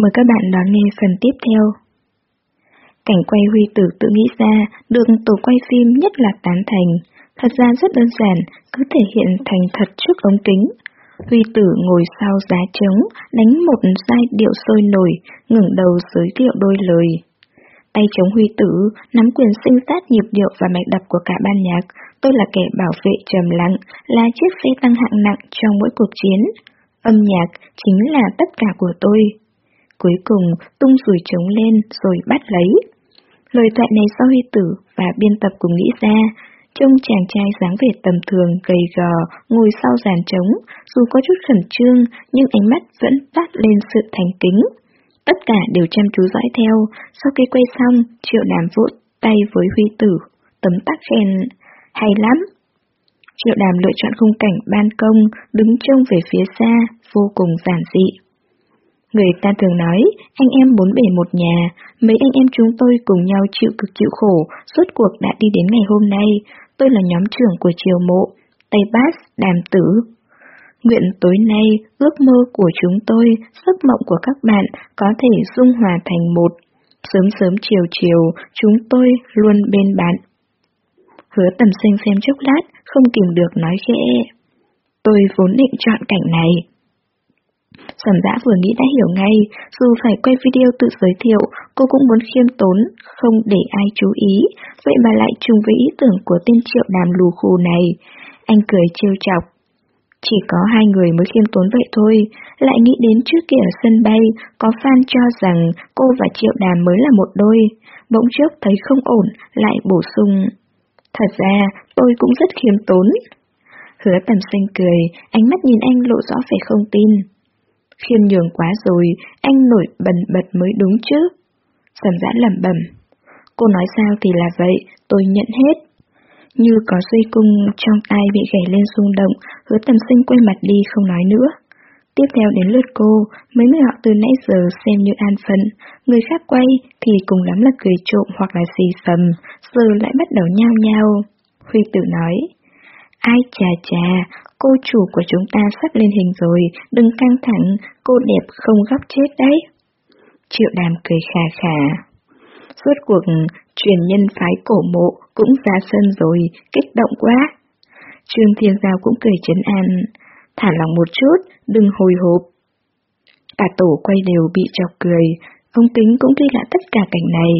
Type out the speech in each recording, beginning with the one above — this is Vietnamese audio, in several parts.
Mời các bạn đón nghe phần tiếp theo. Cảnh quay Huy Tử tự nghĩ ra được tổ quay phim nhất là tán thành. Thật ra rất đơn giản, cứ thể hiện thành thật trước ống kính. Huy Tử ngồi sau giá trống, đánh một giai điệu sôi nổi, ngẩng đầu giới thiệu đôi lời. Tay chống Huy Tử, nắm quyền sinh sát nhịp điệu và mạch đập của cả ban nhạc. Tôi là kẻ bảo vệ trầm lặng, là chiếc xe tăng hạng nặng trong mỗi cuộc chiến. Âm nhạc chính là tất cả của tôi. Cuối cùng, tung rủi trống lên rồi bắt lấy. Lời thoại này do Huy Tử và biên tập cùng nghĩ ra, trông chàng trai dáng vẻ tầm thường, gầy gò, ngồi sau giàn trống, dù có chút khẩn trương, nhưng ánh mắt vẫn phát lên sự thành kính. Tất cả đều chăm chú dõi theo, sau khi quay xong, triệu đàm vỗ tay với Huy Tử, tấm tắc khen, hay lắm. Triệu đàm lựa chọn khung cảnh ban công, đứng trông về phía xa, vô cùng giản dị. Người ta thường nói, anh em bốn bể một nhà, mấy anh em chúng tôi cùng nhau chịu cực chịu khổ, suốt cuộc đã đi đến ngày hôm nay. Tôi là nhóm trưởng của triều mộ, Tây Bát, Đàm Tử. Nguyện tối nay, ước mơ của chúng tôi, giấc mộng của các bạn có thể dung hòa thành một. Sớm sớm chiều chiều, chúng tôi luôn bên bạn. Hứa tầm sinh xem chốc lát, không kìm được nói khẽ. Tôi vốn định chọn cảnh này. Sầm dã vừa nghĩ đã hiểu ngay, dù phải quay video tự giới thiệu, cô cũng muốn khiêm tốn, không để ai chú ý, vậy mà lại trùng với ý tưởng của tên triệu đàm lù khù này. Anh cười trêu chọc. Chỉ có hai người mới khiêm tốn vậy thôi, lại nghĩ đến trước kia ở sân bay, có fan cho rằng cô và triệu đàm mới là một đôi. Bỗng chốc thấy không ổn, lại bổ sung. Thật ra, tôi cũng rất khiêm tốn. Hứa tầm xanh cười, ánh mắt nhìn anh lộ rõ vẻ không tin. Khiêm nhường quá rồi, anh nổi bần bật mới đúng chứ. Sầm dã lẩm bẩm. Cô nói sao thì là vậy, tôi nhận hết. Như có dây cung trong tay bị gảy lên rung động, hứa tầm sinh quay mặt đi không nói nữa. Tiếp theo đến lượt cô, mấy người họ từ nãy giờ xem như an phận, người khác quay thì cùng lắm là cười trộm hoặc là xì sầm, giờ lại bắt đầu nhao nhao. Huy tử nói, ai chà chà, cô chủ của chúng ta sắp lên hình rồi, đừng căng thẳng, cô đẹp không góc chết đấy. Triệu đàm cười khà khà. Suốt cuộc, truyền nhân phái cổ mộ cũng ra sân rồi, kích động quá. Trương Thiên Giao cũng cười chấn an, thả lòng một chút, đừng hồi hộp. Cả tổ quay đều bị chọc cười, ông kính cũng ghi lại tất cả cảnh này.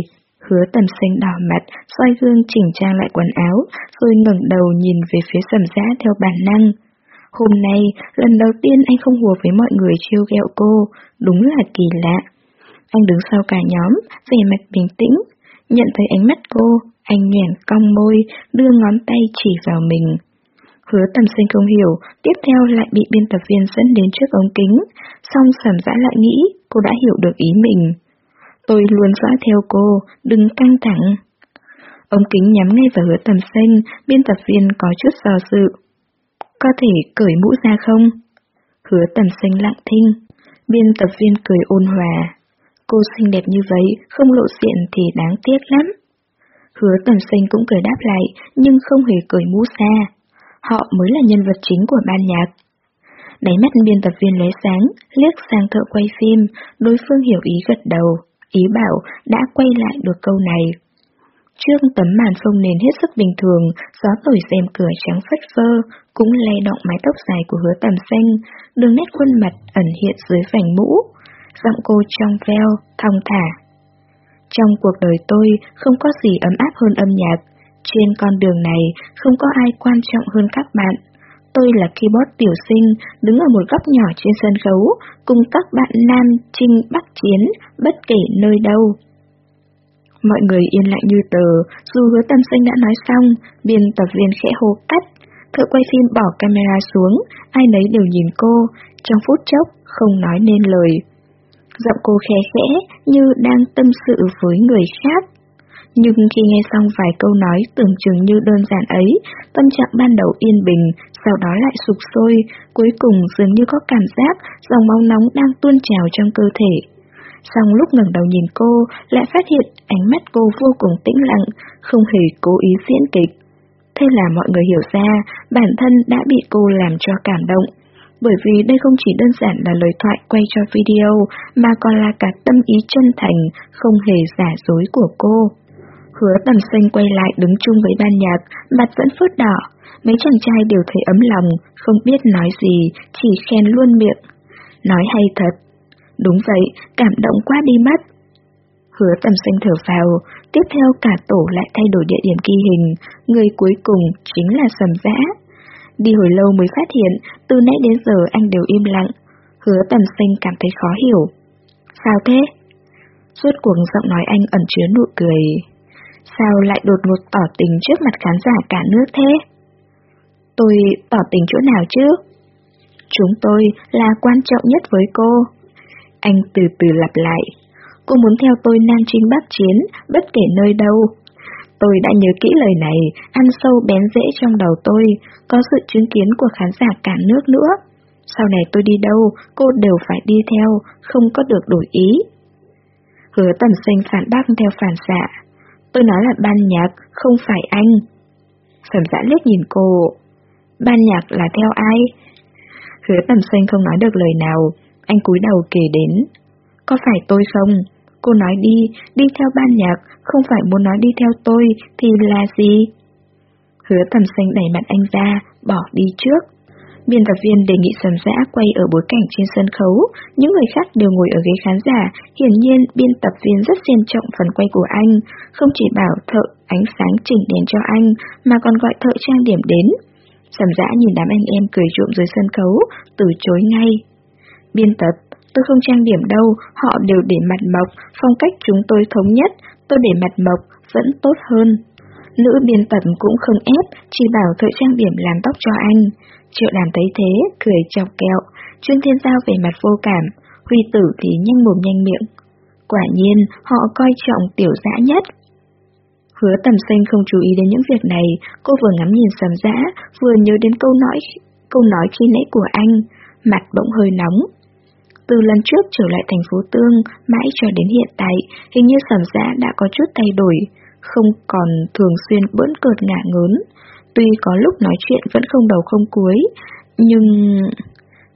Hứa tầm xanh đỏ mặt, xoay gương chỉnh trang lại quần áo, rồi ngẩng đầu nhìn về phía sầm giã theo bản năng. Hôm nay, lần đầu tiên anh không hùa với mọi người trêu ghẹo cô, đúng là kỳ lạ. Anh đứng sau cả nhóm, vẻ mặt bình tĩnh, nhận thấy ánh mắt cô, anh nhoẻn cong môi, đưa ngón tay chỉ vào mình. Hứa tầm sinh không hiểu, tiếp theo lại bị biên tập viên dẫn đến trước ống kính, xong sầm dã lại nghĩ cô đã hiểu được ý mình. Tôi luôn dõi theo cô, đừng căng thẳng. Ống kính nhắm ngay vào hứa tầm xanh. biên tập viên có chút do dự. Có thể cởi mũ ra không? Hứa tầm xanh lặng thinh. Biên tập viên cười ôn hòa. Cô xinh đẹp như vậy, không lộ diện thì đáng tiếc lắm. Hứa tầm xanh cũng cười đáp lại, nhưng không hề cởi mũ ra. Họ mới là nhân vật chính của ban nhạc. Đáy mắt biên tập viên lóe sáng, liếc sang thợ quay phim, đối phương hiểu ý gật đầu, ý bảo đã quay lại được câu này. Trước tấm màn phông nền hết sức bình thường, gió thổi rèm cửa trắng phất phơ, cũng lay động mái tóc dài của hứa tầm xanh, đường nét khuôn mặt ẩn hiện dưới vành mũ. Giọng cô trong veo, thong thả. Trong cuộc đời tôi không có gì ấm áp hơn âm nhạc. Trên con đường này không có ai quan trọng hơn các bạn. Tôi là keyboard tiểu sinh, đứng ở một góc nhỏ trên sân khấu, cùng các bạn nam trinh bắc chiến, bất kể nơi đâu. Mọi người yên lặng như tờ, dù hứa tâm sinh đã nói xong, biên tập viên khẽ hô cắt. Thợ quay phim bỏ camera xuống, ai nấy đều nhìn cô, trong phút chốc, không nói nên lời. Giọng cô khẽ khẽ như đang tâm sự với người khác. Nhưng khi nghe xong vài câu nói tưởng chừng như đơn giản ấy, tâm trạng ban đầu yên bình, sau đó lại sụp sôi, cuối cùng dường như có cảm giác dòng máu nóng đang tuôn trào trong cơ thể. Xong lúc ngẩng đầu nhìn cô, lại phát hiện ánh mắt cô vô cùng tĩnh lặng, không hề cố ý diễn kịch. Thế là mọi người hiểu ra, bản thân đã bị cô làm cho cảm động. bởi vì đây không chỉ đơn giản là lời thoại quay cho video, mà còn là cả tâm ý chân thành, không hề giả dối của cô. Hứa tầm xanh quay lại đứng chung với ban nhạc, mặt vẫn phớt đỏ. Mấy chàng trai đều thấy ấm lòng, không biết nói gì, chỉ khen luôn miệng. Nói hay thật. Đúng vậy, cảm động quá đi mất. Hứa tầm xanh thở vào, tiếp theo cả tổ lại thay đổi địa điểm ghi hình, người cuối cùng chính là sầm dã. Đi hồi lâu mới phát hiện, từ nãy đến giờ anh đều im lặng. Hứa tầm xanh cảm thấy khó hiểu. Sao thế? Suốt cuộc giọng nói anh ẩn chứa nụ cười. Sao lại đột ngột tỏ tình trước mặt khán giả cả nước thế? Tôi tỏ tình chỗ nào chứ? Chúng tôi là quan trọng nhất với cô. Anh từ từ lặp lại. Cô muốn theo tôi Nam chinh Bắc Chiến, bất kể nơi đâu. Tôi đã nhớ kỹ lời này, ăn sâu bén rễ trong đầu tôi, có sự chứng kiến của khán giả cả nước nữa. Sau này tôi đi đâu, cô đều phải đi theo, không có được đổi ý. Hứa tầm xanh phản bác theo phản xạ. Tôi nói là ban nhạc, không phải anh. Sầm dã liếc nhìn cô. Ban nhạc là theo ai? Hứa tầm xanh không nói được lời nào, anh cúi đầu kể đến. Có phải tôi không? Cô nói đi, đi theo ban nhạc, không phải muốn nói đi theo tôi, thì là gì? Hứa tầm xanh đẩy mặt anh ra, bỏ đi trước. Biên tập viên đề nghị sầm giã quay ở bối cảnh trên sân khấu, những người khác đều ngồi ở ghế khán giả, hiển nhiên biên tập viên rất xem trọng phần quay của anh, không chỉ bảo thợ ánh sáng chỉnh đèn cho anh, mà còn gọi thợ trang điểm đến. Sầm dã nhìn đám anh em cười trộm dưới sân khấu, từ chối ngay. Biên tập, tôi không trang điểm đâu, họ đều để mặt mộc, phong cách chúng tôi thống nhất, tôi để mặt mộc, vẫn tốt hơn. Nữ biên tập cũng không ép, chỉ bảo thợ trang điểm làm tóc cho anh. Triệu đàm thấy thế, cười chọc kẹo, Trương Thiên Giao về mặt vô cảm, Huy Tử thì nhanh mồm nhanh miệng. Quả nhiên, họ coi trọng tiểu dã nhất. Hứa tầm xanh không chú ý đến những việc này, cô vừa ngắm nhìn sầm dã, vừa nhớ đến câu nói câu nói khi nãy của anh, mặt bỗng hơi nóng. Từ lần trước trở lại thành phố Tương, mãi cho đến hiện tại, hình như sầm dã đã có chút thay đổi, không còn thường xuyên bỡn cợt ngả ngớn. Tuy có lúc nói chuyện vẫn không đầu không cuối, nhưng...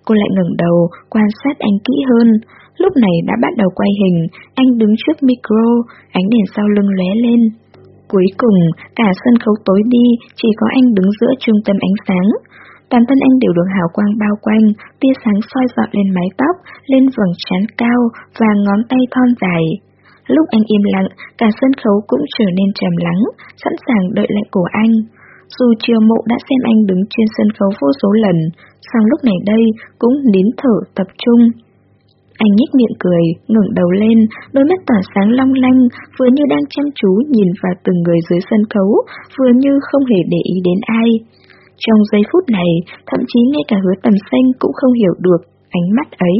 Cô lại ngẩng đầu, quan sát anh kỹ hơn. Lúc này đã bắt đầu quay hình, anh đứng trước micro, ánh đèn sau lưng lóe lên. Cuối cùng, cả sân khấu tối đi, chỉ có anh đứng giữa trung tâm ánh sáng. Toàn thân anh đều được hào quang bao quanh, tia sáng soi dọn lên mái tóc, lên vầng trán cao và ngón tay thon dài. Lúc anh im lặng, cả sân khấu cũng trở nên trầm lắng, sẵn sàng đợi lệnh của anh. Dù chiều mộ đã xem anh đứng trên sân khấu vô số lần, song lúc này đây cũng nín thở tập trung. Anh nhếch miệng cười, ngẩng đầu lên, đôi mắt tỏa sáng long lanh, vừa như đang chăm chú nhìn vào từng người dưới sân khấu, vừa như không hề để ý đến ai. Trong giây phút này, thậm chí ngay cả hứa tầm xanh cũng không hiểu được ánh mắt ấy.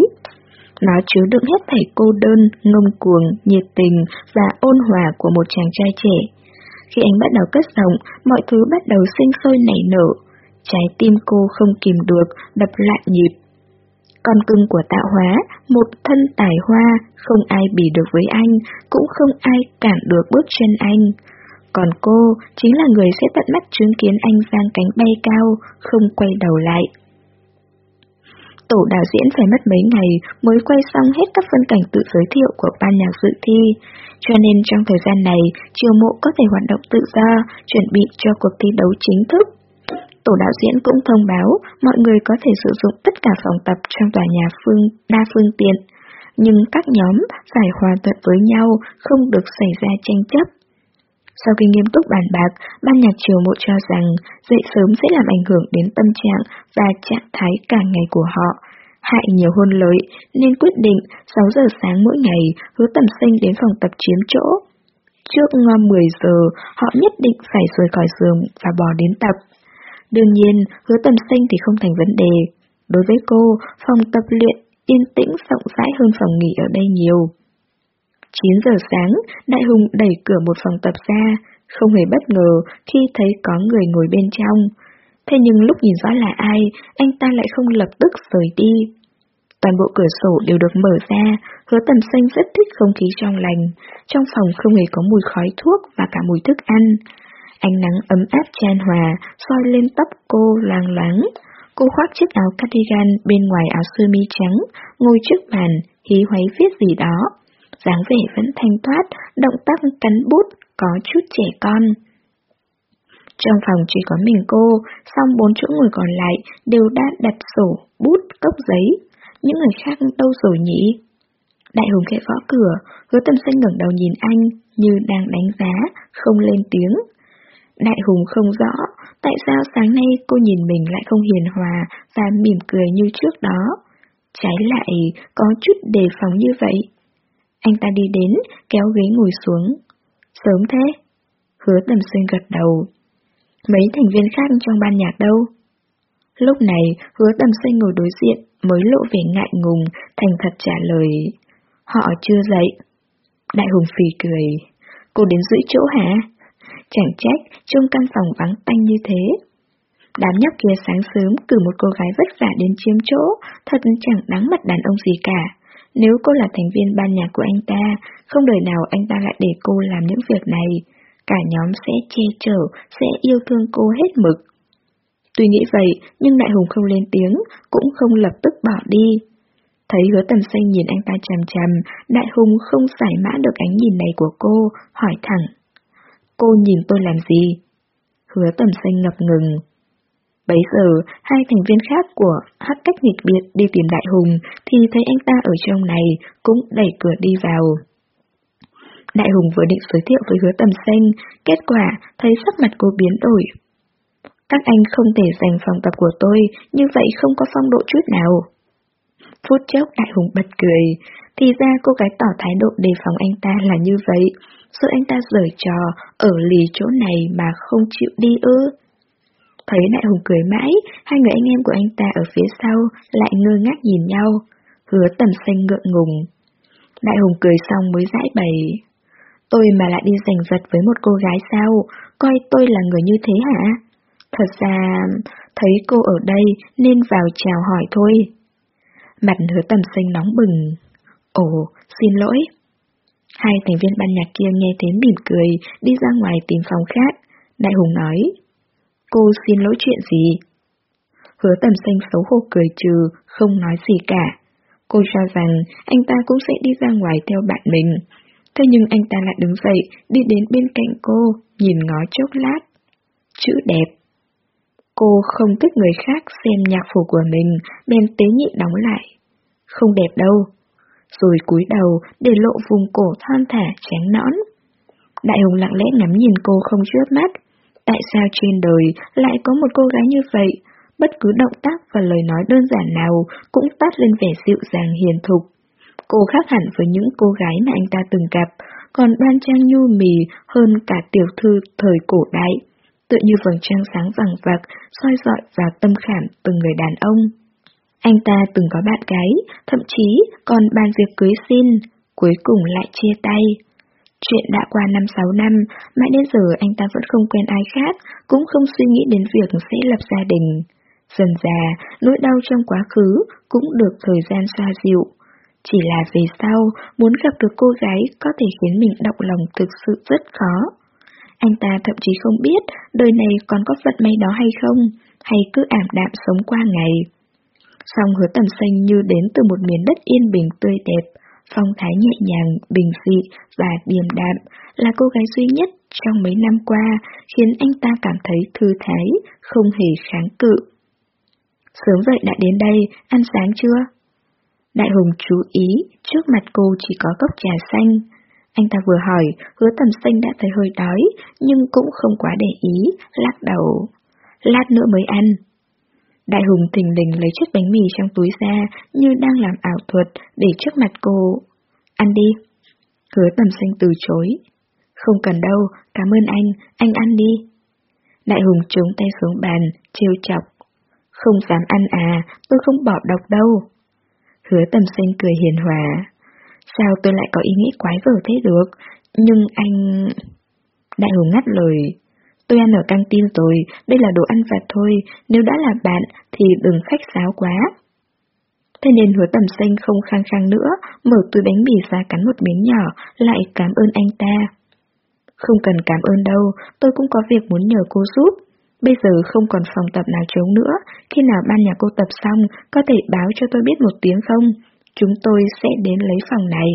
Nó chứa đựng hết thảy cô đơn, ngông cuồng, nhiệt tình và ôn hòa của một chàng trai trẻ. Khi anh bắt đầu cất giọng, mọi thứ bắt đầu sinh sôi nảy nở. Trái tim cô không kìm được, đập lại nhịp. Con cưng của tạo hóa, một thân tài hoa, không ai bì được với anh, cũng không ai cản được bước chân anh. Còn cô chính là người sẽ tận mắt chứng kiến anh giang cánh bay cao, không quay đầu lại. Tổ đạo diễn phải mất mấy ngày mới quay xong hết các phân cảnh tự giới thiệu của ban nhạc dự thi, cho nên trong thời gian này, triều mộ có thể hoạt động tự do, chuẩn bị cho cuộc thi đấu chính thức. Tổ đạo diễn cũng thông báo mọi người có thể sử dụng tất cả phòng tập trong tòa nhà phương đa phương tiện, nhưng các nhóm phải hòa thuận với nhau, không được xảy ra tranh chấp. Sau khi nghiêm túc bàn bạc, ban nhạc chiều mộ cho rằng dậy sớm sẽ làm ảnh hưởng đến tâm trạng và trạng thái cả ngày của họ, hại nhiều hôn lợi, nên quyết định 6 giờ sáng mỗi ngày hứa tầm sinh đến phòng tập chiếm chỗ. Trước 10 giờ, họ nhất định phải rời khỏi giường và bỏ đến tập. Đương nhiên, hứa tầm sinh thì không thành vấn đề. Đối với cô, phòng tập luyện yên tĩnh rộng rãi hơn phòng nghỉ ở đây nhiều. 9 giờ sáng, Đại Hùng đẩy cửa một phòng tập ra, không hề bất ngờ khi thấy có người ngồi bên trong. Thế nhưng lúc nhìn rõ là ai, anh ta lại không lập tức rời đi. Toàn bộ cửa sổ đều được mở ra, hứa tầm xanh rất thích không khí trong lành. Trong phòng không hề có mùi khói thuốc và cả mùi thức ăn. Ánh nắng ấm áp chan hòa, soi lên tóc cô loang loáng. Cô khoác chiếc áo cardigan bên ngoài áo sơ mi trắng, ngồi trước bàn, hí hoáy viết gì đó. dáng vẻ vẫn thanh thoát, động tác cắn bút, có chút trẻ con. Trong phòng chỉ có mình cô, song bốn chỗ ngồi còn lại đều đã đặt sổ, bút, cốc giấy. Những người khác đâu rồi nhỉ? Đại Hùng khẽ gõ cửa, hứa tâm sinh ngẩng đầu nhìn anh, như đang đánh giá, không lên tiếng. Đại Hùng không rõ, tại sao sáng nay cô nhìn mình lại không hiền hòa và mỉm cười như trước đó. Trái lại, có chút đề phòng như vậy. Anh ta đi đến, kéo ghế ngồi xuống. Sớm thế? Hứa tầm Xuyên gật đầu. Mấy thành viên khác trong ban nhạc đâu? Lúc này, hứa tầm Xuyên ngồi đối diện, mới lộ vẻ ngại ngùng, thành thật trả lời. Họ chưa dậy. Đại Hùng phì cười. Cô đến giữ chỗ hả? Chẳng trách, trong căn phòng vắng tanh như thế. Đám nhóc kia sáng sớm cử một cô gái vất vả đến chiếm chỗ, thật chẳng đáng mặt đàn ông gì cả. Nếu cô là thành viên ban nhạc của anh ta, không đời nào anh ta lại để cô làm những việc này. Cả nhóm sẽ che chở, sẽ yêu thương cô hết mực. Tuy nghĩ vậy, nhưng Đại Hùng không lên tiếng, cũng không lập tức bỏ đi. Thấy hứa tầm xanh nhìn anh ta chằm chằm, Đại Hùng không giải mã được ánh nhìn này của cô, hỏi thẳng. Cô nhìn tôi làm gì? Hứa tầm xanh ngập ngừng. Bấy giờ, hai thành viên khác của hát cách nghịch biệt đi tìm Đại Hùng thì thấy anh ta ở trong này cũng đẩy cửa đi vào. Đại Hùng vừa định giới thiệu với hứa tầm xanh, kết quả thấy sắc mặt cô biến đổi. Các anh không thể giành phòng tập của tôi, như vậy không có phong độ chút nào. Phút chốc Đại Hùng bật cười, thì ra cô gái tỏ thái độ đề phòng anh ta là như vậy, sợ anh ta rời trò, ở lì chỗ này mà không chịu đi ư. Thấy Đại Hùng cười mãi, hai người anh em của anh ta ở phía sau lại ngơ ngác nhìn nhau, hứa tầm xanh ngượng ngùng. Đại Hùng cười xong mới giải bày. Tôi mà lại đi giành giật với một cô gái sao, coi tôi là người như thế hả? Thật ra, thấy cô ở đây nên vào chào hỏi thôi. Mặt hứa tầm xanh nóng bừng. Ồ, xin lỗi. Hai thành viên ban nhạc kia nghe thế mỉm cười, đi ra ngoài tìm phòng khác. Đại Hùng nói, cô xin lỗi chuyện gì? Hứa tầm xanh xấu hổ cười trừ, không nói gì cả. Cô cho rằng anh ta cũng sẽ đi ra ngoài theo bạn mình. Thế nhưng anh ta lại đứng dậy, đi đến bên cạnh cô, nhìn ngó chốc lát. Chữ đẹp. Cô không thích người khác xem nhạc phủ của mình, nên tế nhị đóng lại. Không đẹp đâu. Rồi cúi đầu để lộ vùng cổ thon thả trắng nõn. Đại Hùng lặng lẽ ngắm nhìn cô không chớp mắt. Tại sao trên đời lại có một cô gái như vậy? Bất cứ động tác và lời nói đơn giản nào cũng toát lên vẻ dịu dàng hiền thục. Cô khác hẳn với những cô gái mà anh ta từng gặp, còn đoan trang nhu mì hơn cả tiểu thư thời cổ đại tựa như vầng trăng sáng vàng vạc soi dọi vào tâm khảm từng người đàn ông. Anh ta từng có bạn gái, thậm chí còn bàn việc cưới xin, cuối cùng lại chia tay. Chuyện đã qua 5-6 năm, mãi đến giờ anh ta vẫn không quen ai khác, cũng không suy nghĩ đến việc sẽ lập gia đình. Dần già, nỗi đau trong quá khứ cũng được thời gian xoa dịu. Chỉ là về sau, muốn gặp được cô gái có thể khiến mình động lòng thực sự rất khó. Anh ta thậm chí không biết đời này còn có vận may đó hay không, hay cứ ảm đạm sống qua ngày. Song hứa tầm xanh như đến từ một miền đất yên bình tươi đẹp, phong thái nhẹ nhàng, bình dị và điềm đạm, là cô gái duy nhất trong mấy năm qua khiến anh ta cảm thấy thư thái, không hề kháng cự. Sớm vậy đã đến đây, ăn sáng chưa? Đại Hùng chú ý, trước mặt cô chỉ có cốc trà xanh, anh ta vừa hỏi, hứa tầm xanh đã thấy hơi đói, nhưng cũng không quá để ý, lắc đầu. Lát nữa mới ăn. Đại hùng thình lình lấy chiếc bánh mì trong túi ra, như đang làm ảo thuật, để trước mặt cô. Ăn đi. Hứa tầm xanh từ chối. Không cần đâu, cảm ơn anh, anh ăn đi. Đại hùng chống tay xuống bàn, trêu chọc. Không dám ăn à, tôi không bỏ độc đâu. Hứa tầm xanh cười hiền hòa. Sao tôi lại có ý nghĩ quái vở thế được? Nhưng anh... Đại hùng ngắt lời. Tôi ăn ở căng tin rồi, đây là đồ ăn vặt thôi, nếu đã là bạn thì đừng khách sáo quá. Thế nên hứa tầm xanh không khăng khăng nữa, mở túi bánh mì ra cắn một miếng nhỏ, lại cảm ơn anh ta. Không cần cảm ơn đâu, tôi cũng có việc muốn nhờ cô giúp. Bây giờ không còn phòng tập nào trống nữa, khi nào ban nhà cô tập xong, có thể báo cho tôi biết một tiếng không? Chúng tôi sẽ đến lấy phòng này.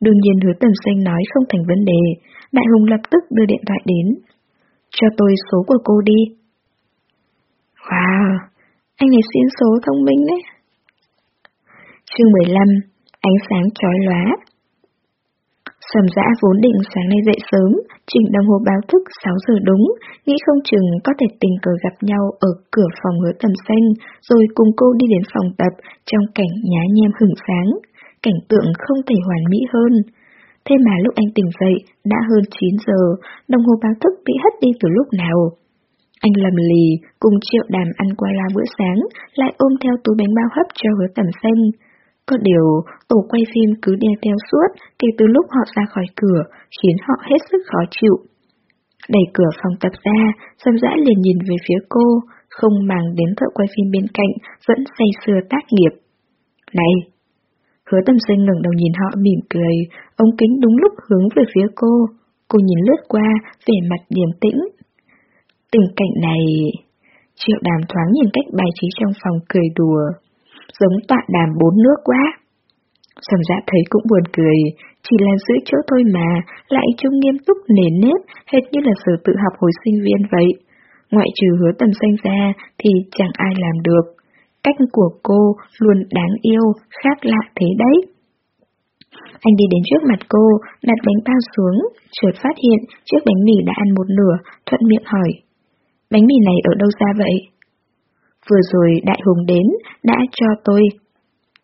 Đương nhiên hứa tầm xanh nói không thành vấn đề, Đại Hùng lập tức đưa điện thoại đến. Cho tôi số của cô đi. Wow, anh này xuyên số thông minh đấy. Chương 15, ánh sáng chói lóa. Sầm dã vốn định sáng nay dậy sớm, chỉnh đồng hồ báo thức 6 giờ đúng, nghĩ không chừng có thể tình cờ gặp nhau ở cửa phòng hứa tầm xanh, rồi cùng cô đi đến phòng tập trong cảnh nhá nhem hửng sáng. Cảnh tượng không thể hoàn mỹ hơn. Thế mà lúc anh tỉnh dậy, đã hơn 9 giờ, đồng hồ báo thức bị hất đi từ lúc nào. Anh lầm lì, cùng triệu đàm ăn qua la bữa sáng, lại ôm theo túi bánh bao hấp cho hứa tầm xanh. Có điều, tổ quay phim cứ đeo theo suốt kể từ lúc họ ra khỏi cửa, khiến họ hết sức khó chịu. Đẩy cửa phòng tập ra, Sâm dã liền nhìn về phía cô, không màng đến thợ quay phim bên cạnh, vẫn say sưa tác nghiệp. Này! Hứa tâm sinh ngẩng đầu nhìn họ mỉm cười, ống kính đúng lúc hướng về phía cô. Cô nhìn lướt qua, vẻ mặt điềm tĩnh. Tình cảnh này... Triệu đàm thoáng nhìn cách bài trí trong phòng cười đùa giống tọa đàm bốn nước quá. Sầm dạ thấy cũng buồn cười, chỉ là giữ chỗ thôi mà, lại trông nghiêm túc nền nếp, hệt như là sở tự học hồi sinh viên vậy. Ngoại trừ hứa tầm xanh ra thì chẳng ai làm được. Cách của cô luôn đáng yêu, khác lạ thế đấy. Anh đi đến trước mặt cô, đặt bánh bao xuống, chợt phát hiện chiếc bánh mì đã ăn một nửa, thuận miệng hỏi. Bánh mì này ở đâu ra vậy? Vừa rồi Đại Hùng đến, đã cho tôi.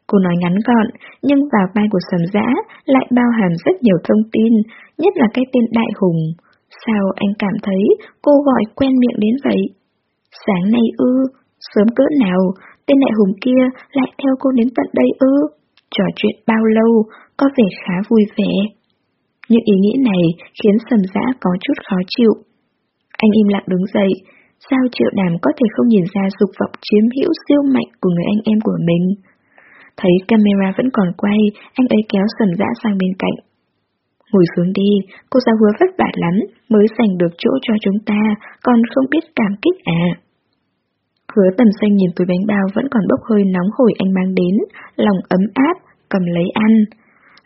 Cô nói ngắn gọn, nhưng vào vai của sầm dã lại bao hàm rất nhiều thông tin, nhất là cái tên Đại Hùng. Sao anh cảm thấy cô gọi quen miệng đến vậy? Sáng nay ư, sớm cỡ nào, tên Đại Hùng kia lại theo cô đến tận đây ư? Trò chuyện bao lâu, có vẻ khá vui vẻ. Những ý nghĩ này khiến sầm dã có chút khó chịu. Anh im lặng đứng dậy, Sao triệu đàm có thể không nhìn ra dục vọng chiếm hữu siêu mạnh của người anh em của mình? Thấy camera vẫn còn quay, anh ấy kéo sầm dã sang bên cạnh. Ngồi xuống đi, cô giáo hứa vất vả lắm mới giành được chỗ cho chúng ta, còn không biết cảm kích à. Hứa tầm xanh nhìn túi bánh bao vẫn còn bốc hơi nóng hổi anh mang đến, lòng ấm áp, cầm lấy ăn.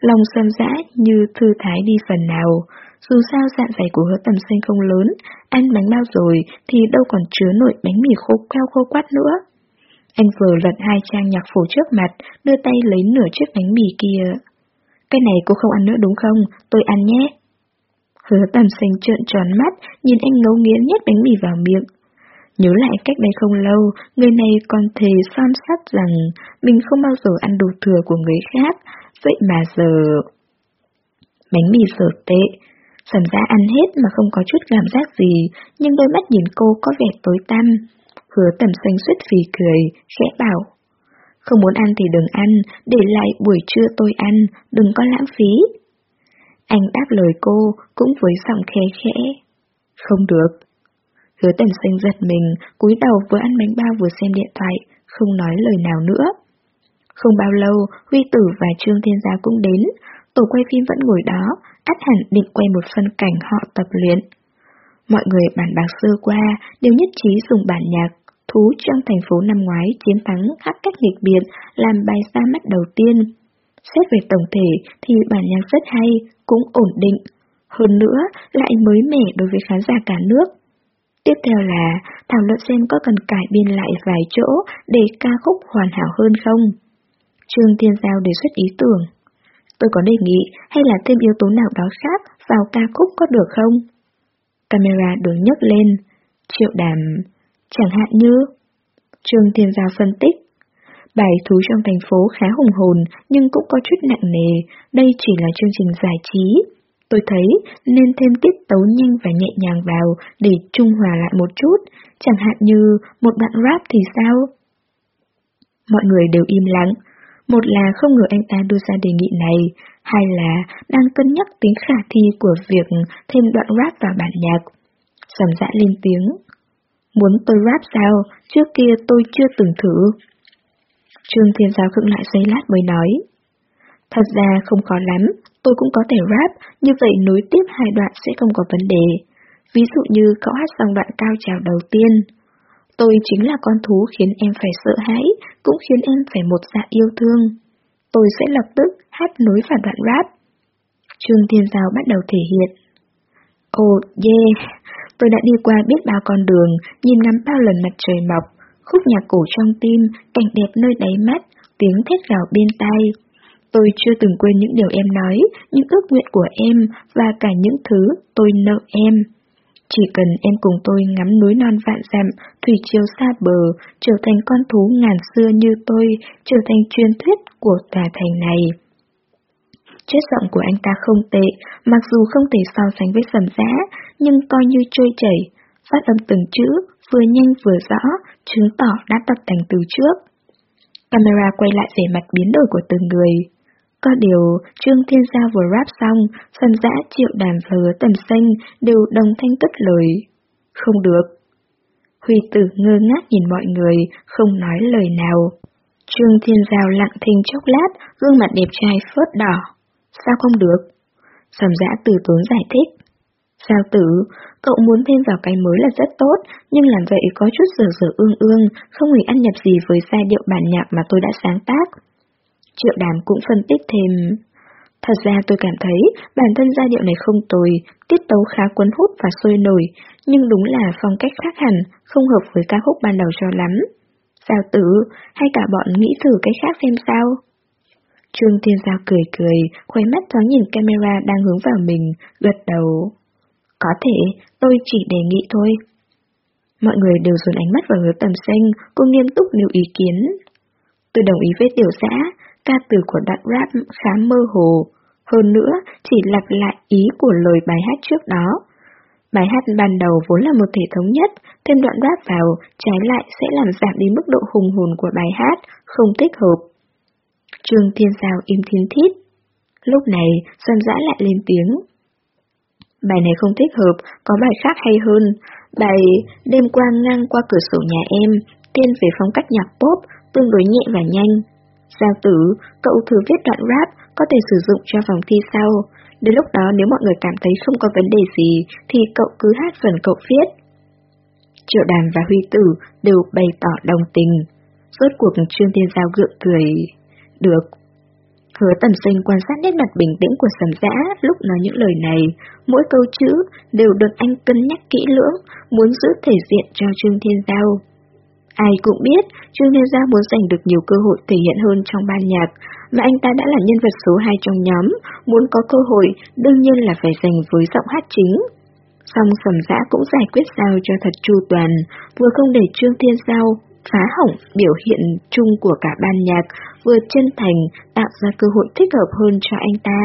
Lòng sầm dã như thư thái đi phần nào, dù sao dạ dày của hứa tầm xanh không lớn, ăn bánh bao rồi thì đâu còn chứa nổi bánh mì khô queo khô quát nữa. Anh vừa lật hai trang nhạc phổ trước mặt, đưa tay lấy nửa chiếc bánh mì kia. Cái này cô không ăn nữa đúng không? Tôi ăn nhé. Hứa tầm xanh trợn tròn mắt, nhìn anh ngấu nghiến nhét bánh mì vào miệng. Nhớ lại cách đây không lâu, người này còn thề son sắt rằng mình không bao giờ ăn đồ thừa của người khác, vậy mà giờ... Bánh mì sở tệ, Sầm ra ăn hết mà không có chút cảm giác gì, nhưng đôi mắt nhìn cô có vẻ tối tăm. Hứa tầm xanh suýt phì cười, khẽ bảo. Không muốn ăn thì đừng ăn, để lại buổi trưa tôi ăn, đừng có lãng phí. Anh đáp lời cô, cũng với giọng khẽ khẽ. Không được. Hứa tầm xanh giật mình, cúi đầu vừa ăn bánh bao vừa xem điện thoại, không nói lời nào nữa. Không bao lâu, Huy Tử và Trương Thiên Gia cũng đến, tổ quay phim vẫn ngồi đó, át hẳn định quay một phân cảnh họ tập luyện. Mọi người bàn bạc sơ qua đều nhất trí dùng bản nhạc Thú trong thành phố năm ngoái chiến thắng khắp cách nghịch biệt làm bài ra mắt đầu tiên. Xét về tổng thể thì bản nhạc rất hay, cũng ổn định. Hơn nữa, lại mới mẻ đối với khán giả cả nước. Tiếp theo là thảo luận xem có cần cải biên lại vài chỗ để ca khúc hoàn hảo hơn không. Trương Thiên Giao đề xuất ý tưởng. Tôi có đề nghị hay là thêm yếu tố nào đó khác vào ca khúc có được không? Camera được nhấc lên. Triệu đàm, chẳng hạn như... Trương Thiên Giao phân tích. Bài thú trong thành phố khá hùng hồn nhưng cũng có chút nặng nề, đây chỉ là chương trình giải trí. Tôi thấy nên thêm tiết tấu nhanh và nhẹ nhàng vào để trung hòa lại một chút, chẳng hạn như một đoạn rap thì sao? Mọi người đều im lặng, một là không ngờ anh ta đưa ra đề nghị này, hai là đang cân nhắc tính khả thi của việc thêm đoạn rap vào bản nhạc. Sầm dã lên tiếng. Muốn tôi rap sao? Trước kia tôi chưa từng thử. Trương Thiên Giáo khựng lại giây lát mới nói. Thật ra không khó lắm, tôi cũng có thể rap, như vậy nối tiếp hai đoạn sẽ không có vấn đề. Ví dụ như cậu hát xong đoạn cao trào đầu tiên. Tôi chính là con thú khiến em phải sợ hãi, cũng khiến em phải một dạ yêu thương. Tôi sẽ lập tức hát nối vào đoạn rap. Trương Thiên Giao bắt đầu thể hiện. Ồ, oh, yeah, tôi đã đi qua biết bao con đường, nhìn ngắm bao lần mặt trời mọc, khúc nhạc cổ trong tim, cảnh đẹp nơi đáy mắt, tiếng thét gào bên tai. Tôi chưa từng quên những điều em nói, những ước nguyện của em và cả những thứ tôi nợ em. Chỉ cần em cùng tôi ngắm núi non vạn dặm, thủy chiều xa bờ, trở thành con thú ngàn xưa như tôi, trở thành truyền thuyết của tòa thành này. Chất giọng của anh ta không tệ, mặc dù không thể so sánh với sầm giá, nhưng coi như trôi chảy, phát âm từng chữ, vừa nhanh vừa rõ, chứng tỏ đã tập thành từ trước. Camera quay lại vẻ mặt biến đổi của từng người. Có điều, Trương Thiên Gia vừa rap xong, phần dã triệu đàm và hứa tầm xanh đều đồng thanh cất lời. Không được. Huy tử ngơ ngác nhìn mọi người, không nói lời nào. Trương Thiên Giao lặng thinh chốc lát, gương mặt đẹp trai phớt đỏ. Sao không được? Sầm dã từ tốn giải thích. Sao tử, cậu muốn thêm vào cái mới là rất tốt, nhưng làm vậy có chút dở dở ương ương, không hề ăn nhập gì với giai điệu bản nhạc mà tôi đã sáng tác. Triệu đàm cũng phân tích thêm. Thật ra tôi cảm thấy bản thân giai điệu này không tồi, tiết tấu khá cuốn hút và sôi nổi, nhưng đúng là phong cách khác hẳn, không hợp với ca khúc ban đầu cho lắm. giao tử, hay cả bọn nghĩ thử cái khác xem sao? Trương Thiên Giao cười cười, khuấy mắt thoáng nhìn camera đang hướng vào mình, gật đầu. Có thể, tôi chỉ đề nghị thôi. Mọi người đều dồn ánh mắt vào hứa tầm xanh, cô nghiêm túc nêu ý kiến. Tôi đồng ý với tiểu xã, ca từ của đoạn rap khá mơ hồ. Hơn nữa, chỉ lặp lại ý của lời bài hát trước đó. Bài hát ban đầu vốn là một thể thống nhất, thêm đoạn rap vào, trái lại sẽ làm giảm đi mức độ hùng hồn của bài hát, không thích hợp. Trương Thiên Giao im thiên thít. Lúc này, Xuân Dã lại lên tiếng. Bài này không thích hợp, có bài khác hay hơn. Bài Đêm qua ngang qua cửa sổ nhà em, tiên về phong cách nhạc pop, tương đối nhẹ và nhanh. Giao tử, cậu thử viết đoạn rap, có thể sử dụng cho vòng thi sau. Đến lúc đó nếu mọi người cảm thấy không có vấn đề gì, thì cậu cứ hát phần cậu viết. Triệu đàm và Huy Tử đều bày tỏ đồng tình. Rốt cuộc Trương Thiên Giao gượng cười. Được. Hứa tầm sinh quan sát nét mặt bình tĩnh của sầm dã lúc nói những lời này, mỗi câu chữ đều được anh cân nhắc kỹ lưỡng, muốn giữ thể diện cho Trương Thiên Giao. Ai cũng biết, Trương Thiên Giao muốn giành được nhiều cơ hội thể hiện hơn trong ban nhạc, và anh ta đã là nhân vật số 2 trong nhóm, muốn có cơ hội đương nhiên là phải giành với giọng hát chính. Song sầm dã cũng giải quyết sao cho thật chu toàn, vừa không để Trương Thiên Giao phá hỏng biểu hiện chung của cả ban nhạc, vừa chân thành tạo ra cơ hội thích hợp hơn cho anh ta.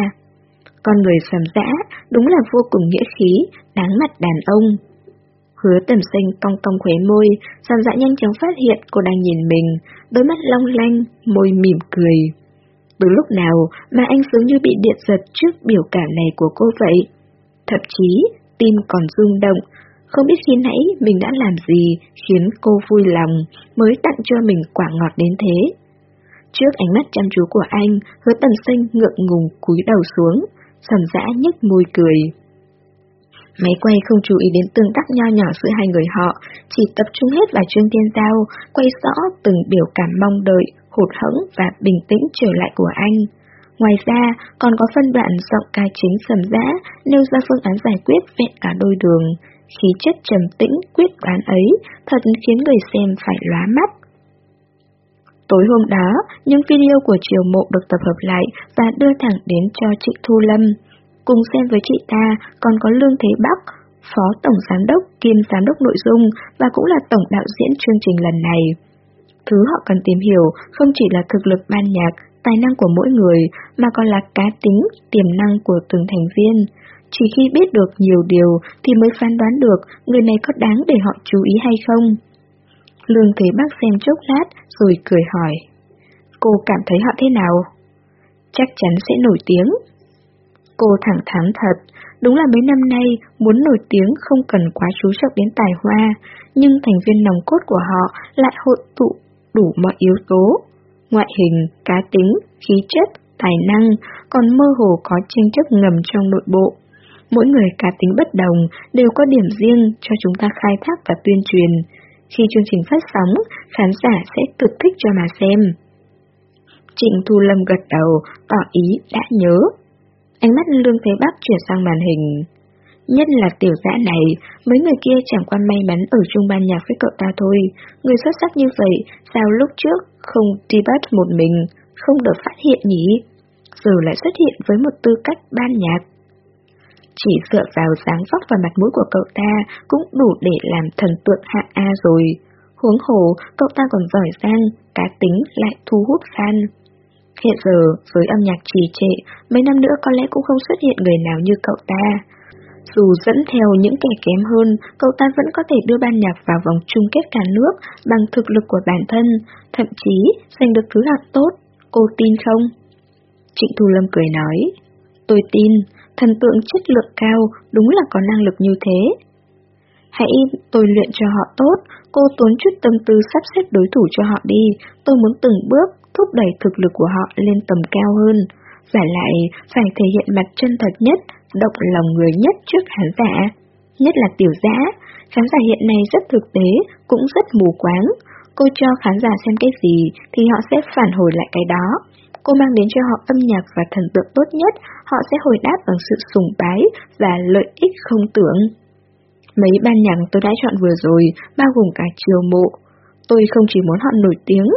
Con người sầm dã đúng là vô cùng nghĩa khí, đáng mặt đàn ông. Hứa tầm sinh cong cong khóe môi, sầm dã nhanh chóng phát hiện cô đang nhìn mình, đôi mắt long lanh, môi mỉm cười. Từ lúc nào mà anh giống như bị điện giật trước biểu cảm này của cô vậy? Thậm chí, tim còn rung động, không biết khi nãy mình đã làm gì khiến cô vui lòng mới tặng cho mình quả ngọt đến thế. Trước ánh mắt chăm chú của anh, hứa tầm sinh ngượng ngùng cúi đầu xuống, sầm dã nhếch môi cười. Máy quay không chú ý đến tương tác nho nhỏ giữa hai người họ, chỉ tập trung hết vào Trương Tiên Giao, quay rõ từng biểu cảm mong đợi, hụt hẫng và bình tĩnh trở lại của anh. Ngoài ra, còn có phân đoạn giọng ca chính sầm dã nêu ra phương án giải quyết vẹn cả đôi đường, khí chất trầm tĩnh, quyết đoán ấy thật khiến người xem phải lóa mắt. Tối hôm đó, những video của Triều Mộ được tập hợp lại và đưa thẳng đến cho chị Thu Lâm. Cùng xem với chị ta còn có Lương Thế Bắc, Phó Tổng Giám đốc kiêm Giám đốc Nội dung và cũng là Tổng đạo diễn chương trình lần này. Thứ họ cần tìm hiểu không chỉ là thực lực ban nhạc, tài năng của mỗi người, mà còn là cá tính, tiềm năng của từng thành viên. Chỉ khi biết được nhiều điều thì mới phán đoán được người này có đáng để họ chú ý hay không. Lương thế bắc xem chốc lát rồi cười hỏi. Cô cảm thấy họ thế nào? Chắc chắn sẽ nổi tiếng. Cô thẳng thắn thật, đúng là mấy năm nay muốn nổi tiếng không cần quá chú trọng đến tài hoa, nhưng thành viên nòng cốt của họ lại hội tụ đủ mọi yếu tố. Ngoại hình, cá tính, khí chất, tài năng, còn mơ hồ có tranh chấp ngầm trong nội bộ. Mỗi người cá tính bất đồng đều có điểm riêng cho chúng ta khai thác và tuyên truyền. Khi chương trình phát sóng, khán giả sẽ cực thích cho mà xem. Trịnh Thu Lâm gật đầu, tỏ ý đã nhớ. Ánh mắt Lương Thế Bắc chuyển sang màn hình. Nhất là tiểu dã này, mấy người kia chẳng qua may mắn ở chung ban nhạc với cậu ta thôi. Người xuất sắc như vậy, sao lúc trước không đi bắt một mình, không được phát hiện nhỉ? Giờ lại xuất hiện với một tư cách ban nhạc. Chỉ dựa vào dáng vóc và mặt mũi của cậu ta cũng đủ để làm thần tượng hạng A rồi. Huống hồ, cậu ta còn giỏi giang, cá tính lại thu hút fan. Hiện giờ, với âm nhạc trì trệ, mấy năm nữa có lẽ cũng không xuất hiện người nào như cậu ta. Dù dẫn theo những kẻ kém hơn, cậu ta vẫn có thể đưa ban nhạc vào vòng chung kết cả nước bằng thực lực của bản thân, thậm chí giành được thứ hạng tốt. Cô tin không? Trịnh Thu Lâm cười nói. Tôi tin, thần tượng chất lượng cao đúng là có năng lực như thế. Hãy tôi luyện cho họ tốt, cô tốn chút tâm tư sắp xếp đối thủ cho họ đi, tôi muốn từng bước thúc đẩy thực lực của họ lên tầm cao hơn. Giả lại, phải thể hiện mặt chân thật nhất, động lòng người nhất trước khán giả. Nhất là tiểu giã, khán giả hiện nay rất thực tế, cũng rất mù quáng. Cô cho khán giả xem cái gì thì họ sẽ phản hồi lại cái đó. Cô mang đến cho họ âm nhạc và thần tượng tốt nhất, họ sẽ hồi đáp bằng sự sùng bái và lợi ích không tưởng. Mấy ban nhạc tôi đã chọn vừa rồi, bao gồm cả chiều mộ. Tôi không chỉ muốn họ nổi tiếng,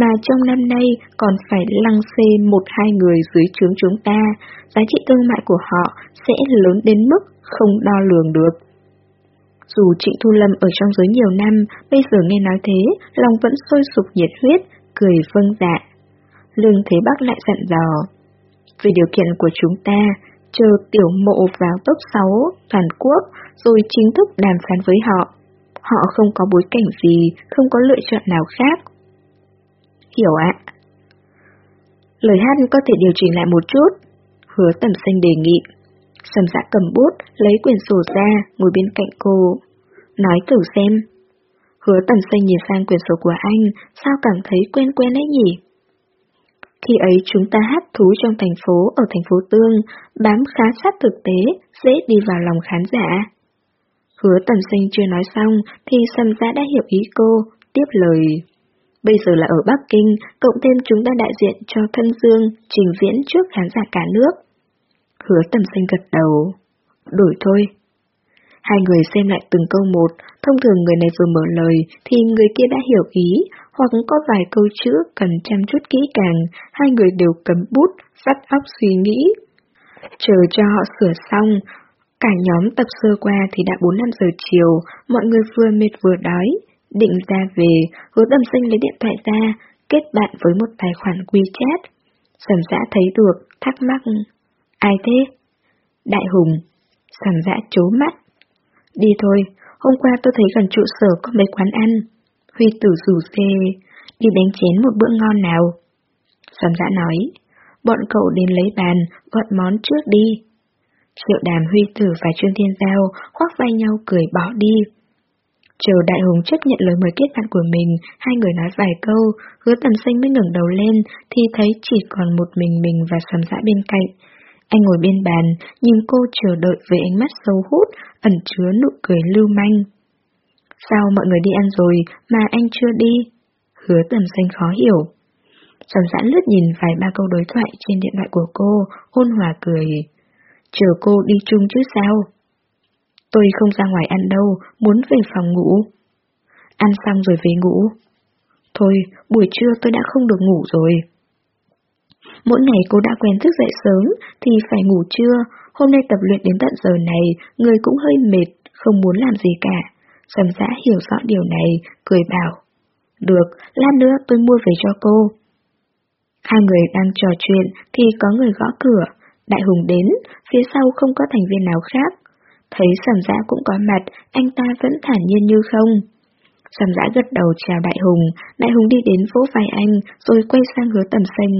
mà trong năm nay còn phải lăng xê một hai người dưới trướng chúng ta, giá trị thương mại của họ sẽ lớn đến mức không đo lường được. Dù Trịnh Thu Lâm ở trong giới nhiều năm, bây giờ nghe nói thế, lòng vẫn sôi sục nhiệt huyết, cười vâng dạ. Lương Thế Bắc lại dặn dò. Về điều kiện của chúng ta, chờ tiểu mộ vào top 6 toàn quốc, rồi chính thức đàm phán với họ. Họ không có bối cảnh gì, không có lựa chọn nào khác. Hiểu ạ. Lời hát có thể điều chỉnh lại một chút. Hứa tầm xanh đề nghị. Sầm dạ cầm bút, lấy quyển sổ ra, ngồi bên cạnh cô. Nói thử xem. Hứa tầm xanh nhìn sang quyển sổ của anh, sao cảm thấy quen quen ấy nhỉ? Khi ấy chúng ta hát thú trong thành phố ở thành phố Tương, bám khá sát thực tế, dễ đi vào lòng khán giả. Hứa tầm sinh chưa nói xong thì Sầm gia đã hiểu ý cô, tiếp lời. Bây giờ là ở Bắc Kinh, cộng thêm chúng ta đại diện cho thân dương, trình diễn trước khán giả cả nước. Hứa tầm sinh gật đầu. Đổi thôi. Hai người xem lại từng câu một, thông thường người này vừa mở lời thì người kia đã hiểu ý, hoặc có vài câu chữ cần chăm chút kỹ càng, hai người đều cầm bút, vắt óc suy nghĩ. Chờ cho họ sửa xong, cả nhóm tập sơ qua thì đã 4-5 giờ chiều, mọi người vừa mệt vừa đói. Định ra về, hứa đầm sinh lấy điện thoại ra, kết bạn với một tài khoản WeChat. Sầm dã thấy được, thắc mắc. Ai thế? Đại Hùng. Sầm dã chố mắt. Đi thôi, hôm qua tôi thấy gần trụ sở có mấy quán ăn. Huy tử rủ xe, đi đánh chén một bữa ngon nào. Sầm dã nói, bọn cậu đến lấy bàn, gọi món trước đi. Triệu đàm Huy tử và Trương Thiên Giao khoác vai nhau cười bỏ đi. Chờ Đại Hùng chấp nhận lời mời kết bạn của mình, hai người nói vài câu, hứa tầm xanh mới ngẩng đầu lên, thì thấy chỉ còn một mình mình và sầm dã bên cạnh. Anh ngồi bên bàn, nhìn cô chờ đợi với ánh mắt sâu hút, ẩn chứa nụ cười lưu manh. Sao mọi người đi ăn rồi mà anh chưa đi? Hứa tầm xanh khó hiểu. Sầm dã lướt nhìn vài ba câu đối thoại trên điện thoại của cô, ôn hòa cười. Chờ cô đi chung chứ sao? Tôi không ra ngoài ăn đâu, muốn về phòng ngủ. Ăn xong rồi về ngủ. Thôi, buổi trưa tôi đã không được ngủ rồi. Mỗi ngày cô đã quen thức dậy sớm thì phải ngủ trưa, hôm nay tập luyện đến tận giờ này, người cũng hơi mệt, không muốn làm gì cả. Sầm giã hiểu rõ điều này, cười bảo. Được, lát nữa tôi mua về cho cô. Hai người đang trò chuyện thì có người gõ cửa. Đại Hùng đến, phía sau không có thành viên nào khác. Thấy sầm giã cũng có mặt, anh ta vẫn thản nhiên như không. Sầm giã gật đầu chào Đại Hùng, Đại Hùng đi đến vỗ vai anh, rồi quay sang hứa tầm xanh.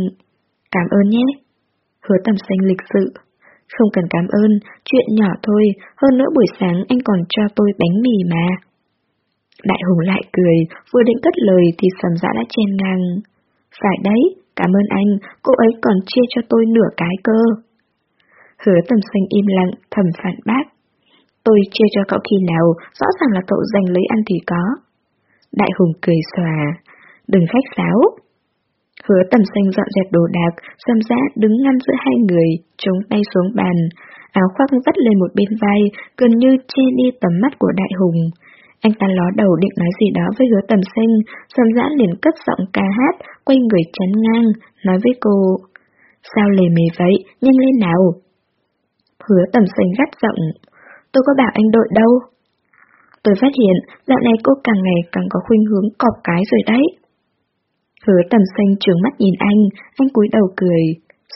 Cảm ơn nhé. Hứa tầm xanh lịch sự. Không cần cảm ơn, chuyện nhỏ thôi, hơn nữa buổi sáng anh còn cho tôi bánh mì mà. Đại Hùng lại cười, vừa định cất lời thì sầm dã đã chen ngang. Phải đấy, cảm ơn anh, cô ấy còn chia cho tôi nửa cái cơ. Hứa tầm xanh im lặng, thầm phản bác. Tôi chưa cho cậu khi nào, rõ ràng là cậu giành lấy ăn thì có. Đại hùng cười xòa. Đừng khách sáo. Hứa tầm xanh dọn dẹp đồ đạc, xâm dã đứng ngăn giữa hai người, chống tay xuống bàn. Áo khoác vắt lên một bên vai, gần như che đi tầm mắt của đại hùng. Anh ta ló đầu định nói gì đó với hứa tầm xanh, xâm dã liền cất giọng ca hát, quay người chắn ngang, nói với cô. Sao lề mề vậy, nhanh lên nào. Hứa tầm xanh gắt giọng, tôi có bảo anh đội đâu. Tôi phát hiện, dạo này cô càng ngày càng có khuynh hướng cọp cái rồi đấy. Hứa tầm xanh trừng mắt nhìn anh, anh cúi đầu cười.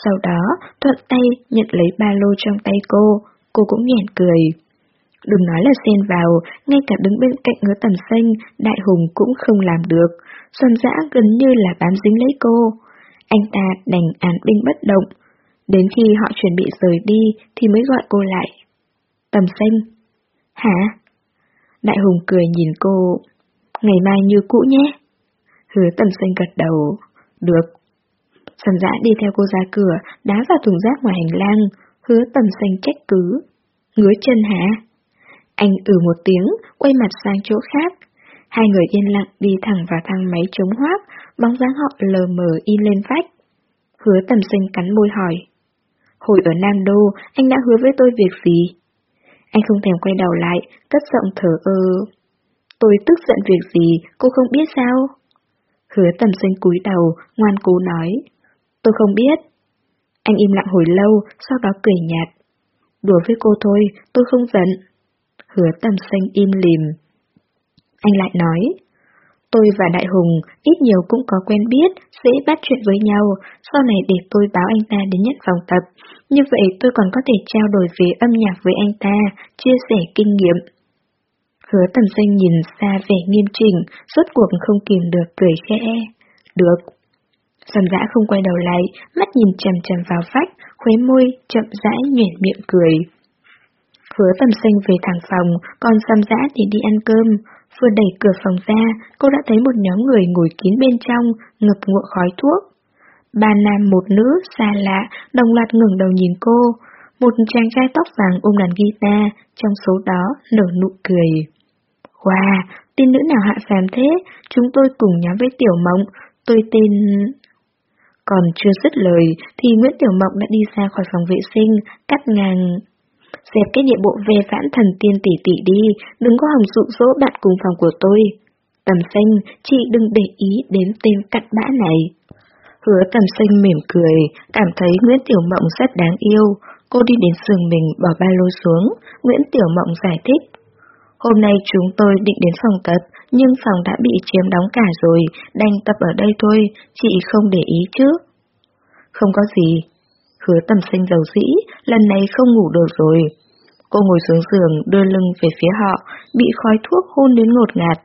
Sau đó, thuận tay nhận lấy ba lô trong tay cô, cô cũng nhẹn cười. Đừng nói là xen vào, ngay cả đứng bên cạnh hứa tầm xanh, đại hùng cũng không làm được. Xuân dã gần như là bám dính lấy cô. Anh ta đành án binh bất động. Đến khi họ chuẩn bị rời đi thì mới gọi cô lại. Tầm xanh. Hả? Đại hùng cười nhìn cô. Ngày mai như cũ nhé. Hứa tầm xanh gật đầu. Được. Sầm dã đi theo cô ra cửa, đá vào thùng rác ngoài hành lang. Hứa tầm xanh trách cứ. Ngứa chân hả? Anh ừ một tiếng, quay mặt sang chỗ khác. Hai người yên lặng đi thẳng vào thang máy chống hoác, bóng dáng họ lờ mờ in lên vách. Hứa tầm xanh cắn môi hỏi. Hồi ở Nam Đô, anh đã hứa với tôi việc gì? Anh không thèm quay đầu lại, cất giọng thở ơ. Tôi tức giận việc gì, cô không biết sao? Hứa tầm xanh cúi đầu, ngoan cố nói. Tôi không biết. Anh im lặng hồi lâu, sau đó cười nhạt. Đùa với cô thôi, tôi không giận. Hứa tầm xanh im lìm. Anh lại nói. Tôi và Đại Hùng ít nhiều cũng có quen biết, dễ bắt chuyện với nhau, sau này để tôi báo anh ta đến nhận phòng tập. Như vậy tôi còn có thể trao đổi về âm nhạc với anh ta, chia sẻ kinh nghiệm. Hứa tầm xanh nhìn xa vẻ nghiêm chỉnh, rốt cuộc không kìm được cười khẽ. Được. Sầm dã không quay đầu lại, mắt nhìn chầm chầm vào vách, khuế môi, chậm rãi nhuyễn miệng cười. Hứa tầm xanh về thẳng phòng, còn sầm dã thì đi ăn cơm. Vừa đẩy cửa phòng ra, cô đã thấy một nhóm người ngồi kín bên trong, ngập ngụa khói thuốc. Ba nam một nữ, xa lạ, đồng loạt ngừng đầu nhìn cô. Một chàng trai tóc vàng ôm đàn guitar, trong số đó nở nụ cười. Wow, tin nữ nào hạ phàm thế, chúng tôi cùng nhóm với Tiểu Mộng, tôi tên... Còn chưa dứt lời thì Nguyễn Tiểu Mộng đã đi ra khỏi phòng vệ sinh, cắt ngang... Dẹp cái địa bộ về vãn thần tiên tỷ tỷ đi, đừng có hòng dụ dỗ bạn cùng phòng của tôi. Tầm xanh, chị đừng để ý đến tên cặn bã này. Hứa tầm xanh mỉm cười, cảm thấy Nguyễn Tiểu Mộng rất đáng yêu. Cô đi đến giường mình bỏ ba lô xuống, Nguyễn Tiểu Mộng giải thích. Hôm nay chúng tôi định đến phòng tập, nhưng phòng đã bị chiếm đóng cả rồi, đành tập ở đây thôi, chị không để ý chứ. Không có gì. Hứa tầm xanh dầu dĩ, lần này không ngủ được rồi. Cô ngồi xuống giường, đưa lưng về phía họ, bị khói thuốc hôn đến ngột ngạt.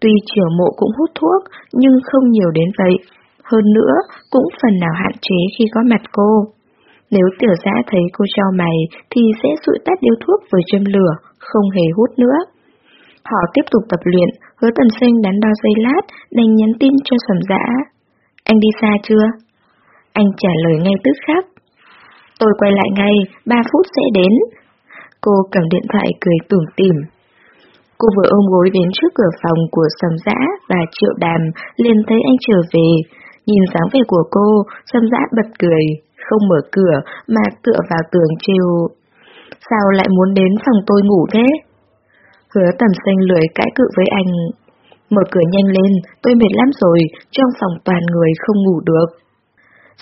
Tuy triều mộ cũng hút thuốc, nhưng không nhiều đến vậy. Hơn nữa, cũng phần nào hạn chế khi có mặt cô. Nếu tiểu giã thấy cô trao mày, thì sẽ sụi tắt điếu thuốc với châm lửa, không hề hút nữa. Họ tiếp tục tập luyện, hứa tần sinh đắn đo dây lát, đành nhắn tin cho sầm dã. Anh đi xa chưa? Anh trả lời ngay tức khắc. Tôi quay lại ngay, 3 phút sẽ đến. Cô cầm điện thoại cười tủm tỉm. Cô vừa ôm gối đến trước cửa phòng của sầm dã và triệu đàm, liền thấy anh trở về. Nhìn dáng vẻ của cô, sầm dã bật cười, không mở cửa mà tựa vào tường trêu. Sao lại muốn đến phòng tôi ngủ thế? Hứa tầm xanh lười cãi cự với anh. Mở cửa nhanh lên, tôi mệt lắm rồi, trong phòng toàn người không ngủ được.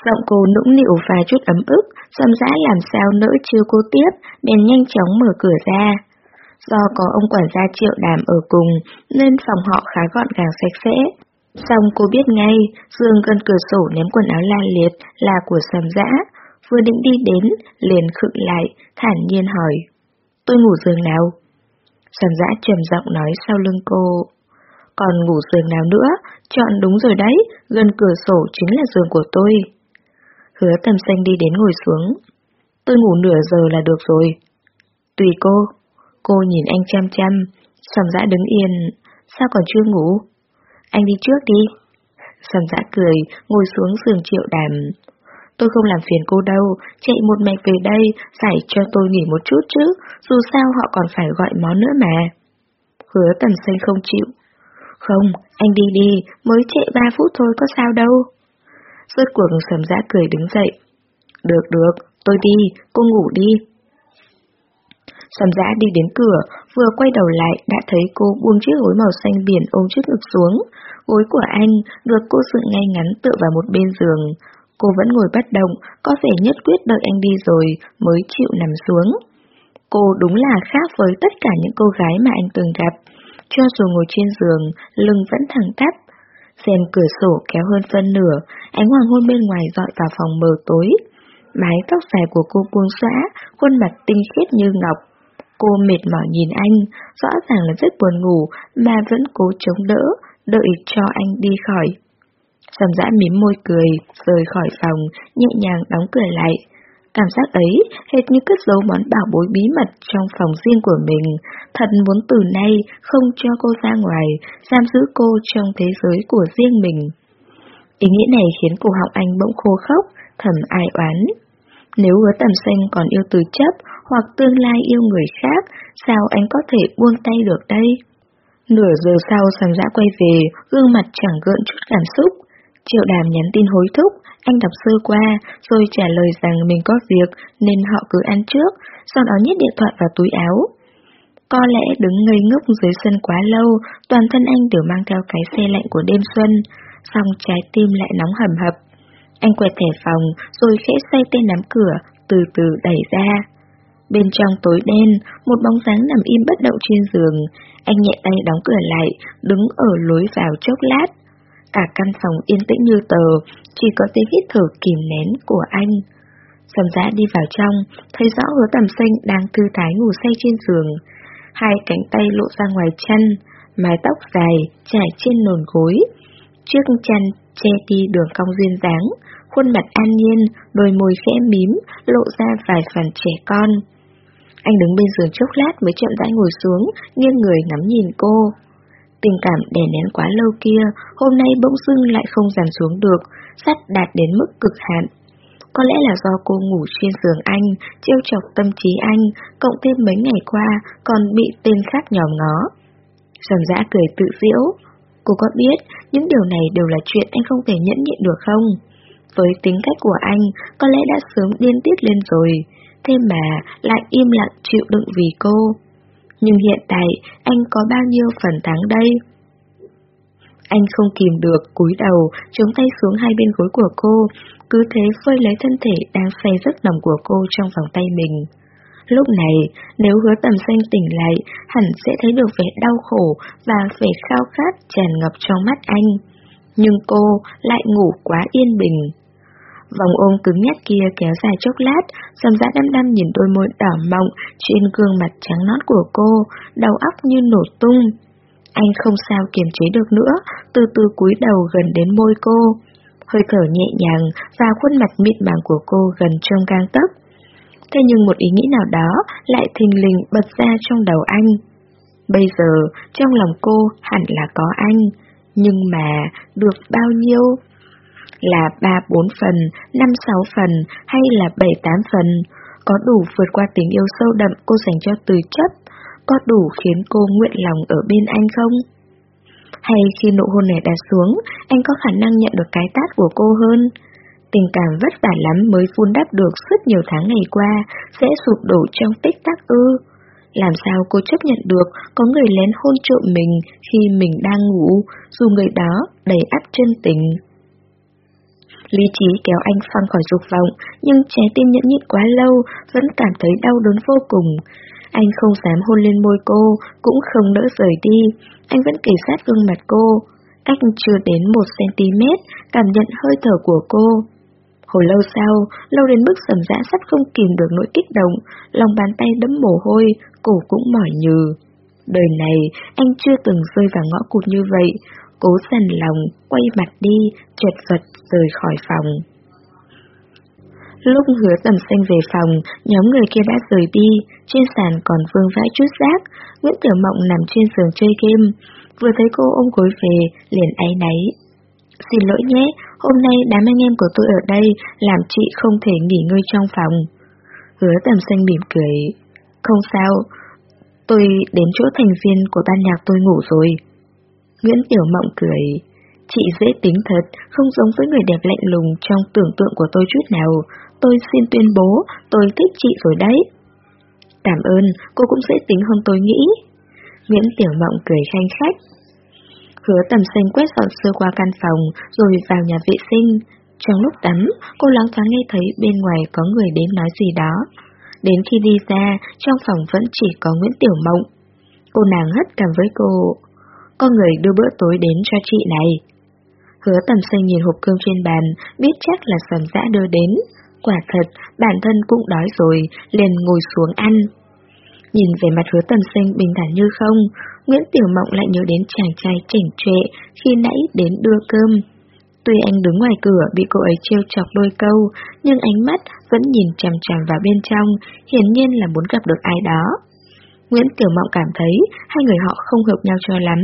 Giọng cô nũng nịu và chút ấm ức, xâm dã làm sao nỡ chưa cô tiếp, bèn nhanh chóng mở cửa ra. Do có ông quản gia triệu đàm ở cùng, nên phòng họ khá gọn gàng sạch sẽ. Xong cô biết ngay, giường gần cửa sổ ném quần áo la liệt là của sầm dã, vừa định đi đến, liền khựng lại, thản nhiên hỏi. Tôi ngủ giường nào? Sầm dã trầm giọng nói sau lưng cô. Còn ngủ giường nào nữa, chọn đúng rồi đấy, gần cửa sổ chính là giường của tôi. Hứa tầm xanh đi đến ngồi xuống. Tôi ngủ nửa giờ là được rồi. Tùy cô. Cô nhìn anh chăm chăm, sầm dã đứng yên. Sao còn chưa ngủ? Anh đi trước đi. Sầm dã cười, ngồi xuống giường triệu đàm. tôi không làm phiền cô đâu, chạy một mạch về đây, phải cho tôi nghỉ một chút chứ, dù sao họ còn phải gọi món nữa mà. Hứa tầm xanh không chịu. Không, anh đi đi, mới chạy ba phút thôi có sao đâu. Rốt cuộc sầm dã cười đứng dậy. Được được, tôi đi, cô ngủ đi. Sầm dã đi đến cửa, vừa quay đầu lại đã thấy cô buông chiếc gối màu xanh biển ôm trước ngực xuống. Gối của anh được cô dựng ngay ngắn tựa vào một bên giường. Cô vẫn ngồi bất động, có vẻ nhất quyết đợi anh đi rồi mới chịu nằm xuống. Cô đúng là khác với tất cả những cô gái mà anh từng gặp. Cho dù ngồi trên giường, lưng vẫn thẳng tắp. Xem cửa sổ kéo hơn phân nửa, ánh hoàng hôn bên ngoài dọi vào phòng mờ tối. Mái tóc dài của cô buông xõa, khuôn mặt tinh khiết như ngọc. Cô mệt mỏi nhìn anh, rõ ràng là rất buồn ngủ mà vẫn cố chống đỡ, đợi cho anh đi khỏi. Sầm dã mím môi cười, rời khỏi phòng, nhẹ nhàng đóng cửa lại. Cảm giác ấy hệt như cất giấu món bảo bối bí mật trong phòng riêng của mình, thật muốn từ nay không cho cô ra ngoài, giam giữ cô trong thế giới của riêng mình. Ý nghĩ này khiến cổ họng anh bỗng khô khốc, thầm ai oán. Nếu hứa tầm xanh còn yêu từ chấp hoặc tương lai yêu người khác, sao anh có thể buông tay được đây? Nửa giờ sau sầm dã quay về, gương mặt chẳng gợn chút cảm xúc. Triệu đàm nhắn tin hối thúc, anh đọc sơ qua, rồi trả lời rằng mình có việc nên họ cứ ăn trước, sau đó nhét điện thoại vào túi áo. Có lẽ đứng ngây ngốc dưới sân quá lâu, toàn thân anh đều mang theo cái xe lạnh của đêm xuân, xong trái tim lại nóng hầm hập. Anh quẹt thẻ phòng, rồi khẽ xoay tên nắm cửa, từ từ đẩy ra. Bên trong tối đen, một bóng dáng nằm im bất động trên giường, anh nhẹ tay đóng cửa lại, đứng ở lối vào chốc lát. Cả căn phòng yên tĩnh như tờ, chỉ có tiếng hít thở kìm nén của anh. Sầm giá đi vào trong, thấy rõ hứa tầm xanh đang thư thái ngủ say trên giường. Hai cánh tay lộ ra ngoài chân, mái tóc dài trải trên nồn gối. Trước chăn che đi đường cong duyên dáng, khuôn mặt an nhiên, đôi môi khẽ mím, lộ ra vài phần trẻ con. Anh đứng bên giường chốc lát mới chậm rãi ngồi xuống, nghiêng người ngắm nhìn cô. Tình cảm đè nén quá lâu kia, hôm nay bỗng dưng lại không giảm xuống được, sắt đạt đến mức cực hạn. Có lẽ là do cô ngủ trên giường anh, trêu chọc tâm trí anh, cộng thêm mấy ngày qua còn bị tên khác nhòm ngó. Sầm dã cười tự diễu. Cô có biết những điều này đều là chuyện anh không thể nhẫn nhịn được không? Với tính cách của anh, có lẽ đã sớm điên tiết lên rồi, thế mà lại im lặng chịu đựng vì cô. Nhưng hiện tại, anh có bao nhiêu phần thắng đây? Anh không kìm được, cúi đầu, chống tay xuống hai bên gối của cô, cứ thế phơi lấy thân thể đang say rất nồng của cô trong vòng tay mình. Lúc này, nếu hứa tầm xanh tỉnh lại, hẳn sẽ thấy được vẻ đau khổ và vẻ khao khát tràn ngập trong mắt anh. Nhưng cô lại ngủ quá yên bình. Vòng ôm cứng nhắc kia kéo dài chốc lát, sầm dã đăm đăm nhìn đôi môi đỏ mọng trên gương mặt trắng nõn của cô, đầu óc như nổ tung. Anh không sao kiềm chế được nữa, từ từ cúi đầu gần đến môi cô. Hơi thở nhẹ nhàng và khuôn mặt mịn màng của cô gần trong gang tấc. Thế nhưng một ý nghĩ nào đó lại thình lình bật ra trong đầu anh. Bây giờ, trong lòng cô hẳn là có anh, nhưng mà được bao nhiêu? Là 3-4 phần, 5-6 phần hay là 7-8 phần? Có đủ vượt qua tình yêu sâu đậm cô dành cho từ chấp? Có đủ khiến cô nguyện lòng ở bên anh không? Hay khi nụ hôn này đặt xuống, anh có khả năng nhận được cái tát của cô hơn? Tình cảm vất vả lắm mới vun đắp được suốt nhiều tháng ngày qua, sẽ sụp đổ trong tích tắc ư. Làm sao cô chấp nhận được có người lén hôn trộm mình khi mình đang ngủ, dù người đó đầy áp chân tình. Lý trí kéo anh phăng khỏi dục vọng, nhưng trái tim nhẫn nhịn quá lâu, vẫn cảm thấy đau đớn vô cùng. Anh không dám hôn lên môi cô, cũng không nỡ rời đi, anh vẫn kề sát gương mặt cô. Cách chưa đến 1cm, cảm nhận hơi thở của cô. Hồi lâu sau, lâu đến mức sầm dã sắp không kìm được nỗi kích động, lòng bàn tay đẫm mồ hôi, cổ cũng mỏi nhừ. Đời này, anh chưa từng rơi vào ngõ cụt như vậy, cố dần lòng, quay mặt đi, chật vật rời khỏi phòng. Lúc hứa tầm xanh về phòng, nhóm người kia đã rời đi, trên sàn còn vương vãi chút rác, Nguyễn Tiểu Mộng nằm trên giường chơi game, vừa thấy cô ôm gối về, liền áy náy. Xin lỗi nhé, hôm nay đám anh em của tôi ở đây làm chị không thể nghỉ ngơi trong phòng. Hứa tầm xanh mỉm cười. Không sao, tôi đến chỗ thành viên của ban nhạc tôi ngủ rồi. Nguyễn Tiểu Mộng cười. Chị dễ tính thật, không giống với người đẹp lạnh lùng trong tưởng tượng của tôi chút nào. Tôi xin tuyên bố, tôi thích chị rồi đấy. Cảm ơn, cô cũng dễ tính hơn tôi nghĩ. Nguyễn Tiểu Mộng cười khanh khách. Hứa tầm xanh quét dọn sơ qua căn phòng, rồi vào nhà vệ sinh. Trong lúc tắm, cô lắng thoáng nghe thấy bên ngoài có người đến nói gì đó. Đến khi đi ra, trong phòng vẫn chỉ có Nguyễn Tiểu Mộng. Cô nàng hất cảm với cô. Có người đưa bữa tối đến cho chị này. Hứa tầm sinh nhìn hộp cơm trên bàn, biết chắc là sầm dã đưa đến. Quả thật, bản thân cũng đói rồi, liền ngồi xuống ăn. Nhìn về mặt hứa tầm sinh bình thản như không, Nguyễn Tiểu Mộng lại nhớ đến chàng trai chỉnh trệ khi nãy đến đưa cơm. Tuy anh đứng ngoài cửa bị cô ấy trêu chọc đôi câu, nhưng ánh mắt vẫn nhìn chằm chằm vào bên trong, hiển nhiên là muốn gặp được ai đó. Nguyễn Tiểu Mộng cảm thấy hai người họ không hợp nhau cho lắm.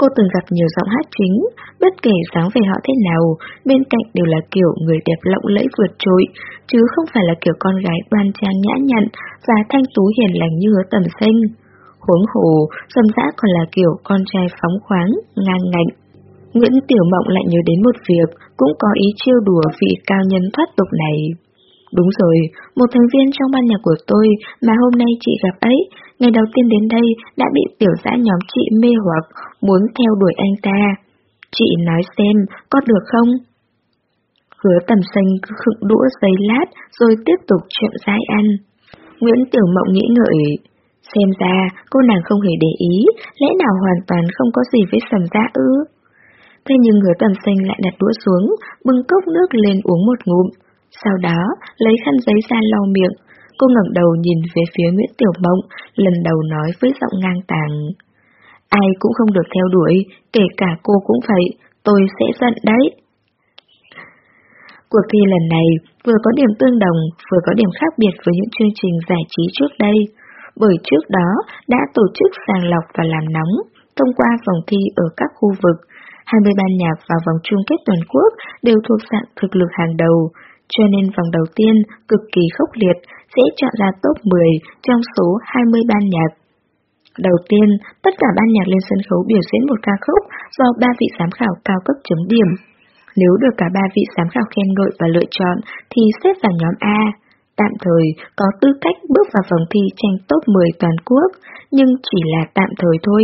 Cô từng gặp nhiều giọng hát chính, bất kể dáng về họ thế nào, bên cạnh đều là kiểu người đẹp lộng lẫy vượt trội, chứ không phải là kiểu con gái đoan trang nhã nhặn và thanh tú hiền lành như hứa tầm xanh. Huống hồ, dâm dã còn là kiểu con trai phóng khoáng, ngang ngạnh. Nguyễn Tiểu Mộng lại nhớ đến một việc, cũng có ý chiêu đùa vị cao nhân thoát tục này. Đúng rồi, một thành viên trong ban nhạc của tôi mà hôm nay chị gặp ấy, ngày đầu tiên đến đây đã bị tiểu dã nhóm chị mê hoặc, muốn theo đuổi anh ta. Chị nói xem, có được không? Hứa tầm xanh cứ khựng đũa giấy lát rồi tiếp tục chậm rãi ăn. Nguyễn Tiểu Mộng nghĩ ngợi, xem ra cô nàng không hề để ý, lẽ nào hoàn toàn không có gì với sầm dã ư? Thế nhưng hứa tầm xanh lại đặt đũa xuống, bưng cốc nước lên uống một ngụm. Sau đó, lấy khăn giấy ra lau miệng, cô ngẩng đầu nhìn về phía Nguyễn Tiểu Mộng, lần đầu nói với giọng ngang tàng. Ai cũng không được theo đuổi, kể cả cô cũng vậy, tôi sẽ giận đấy. Cuộc thi lần này vừa có điểm tương đồng, vừa có điểm khác biệt với những chương trình giải trí trước đây, bởi trước đó đã tổ chức sàng lọc và làm nóng, thông qua vòng thi ở các khu vực. 20 ban nhạc vào vòng chung kết toàn quốc đều thuộc dạng thực lực hàng đầu, cho nên vòng đầu tiên cực kỳ khốc liệt sẽ chọn ra top 10 trong số 20 ban nhạc. Đầu tiên, tất cả ban nhạc lên sân khấu biểu diễn một ca khúc do ba vị giám khảo cao cấp chấm điểm. Nếu được cả ba vị giám khảo khen ngợi và lựa chọn thì xếp vào nhóm A, tạm thời có tư cách bước vào vòng thi tranh top 10 toàn quốc, nhưng chỉ là tạm thời thôi.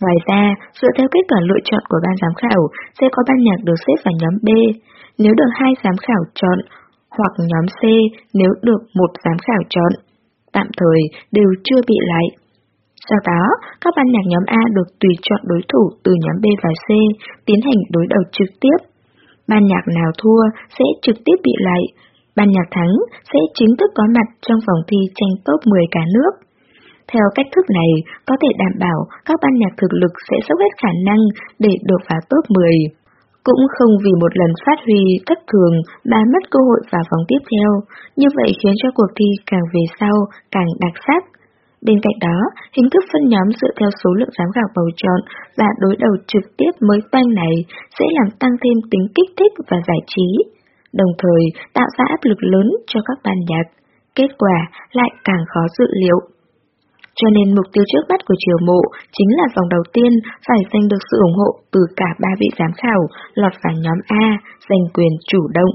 Ngoài ra, dựa theo kết quả lựa chọn của ban giám khảo, sẽ có ban nhạc được xếp vào nhóm B, nếu được hai giám khảo chọn, hoặc nhóm C nếu được một giám khảo chọn. Tạm thời đều chưa bị lại. Sau đó, các ban nhạc nhóm A được tùy chọn đối thủ từ nhóm B và C, tiến hành đối đầu trực tiếp. Ban nhạc nào thua sẽ trực tiếp bị lại, ban nhạc thắng sẽ chính thức có mặt trong vòng thi tranh top 10 cả nước. Theo cách thức này, có thể đảm bảo các ban nhạc thực lực sẽ sốc hết khả năng để được vào top 10. Cũng không vì một lần phát huy thất thường mà mất cơ hội vào vòng tiếp theo, như vậy khiến cho cuộc thi càng về sau càng đặc sắc. Bên cạnh đó, hình thức phân nhóm dựa theo số lượng giám khảo bầu chọn và đối đầu trực tiếp mới toanh này sẽ làm tăng thêm tính kích thích và giải trí, đồng thời tạo ra áp lực lớn cho các ban nhạc. Kết quả lại càng khó dự liệu. Cho nên mục tiêu trước mắt của triều mộ chính là vòng đầu tiên phải giành được sự ủng hộ từ cả ba vị giám khảo lọt vào nhóm A, giành quyền chủ động.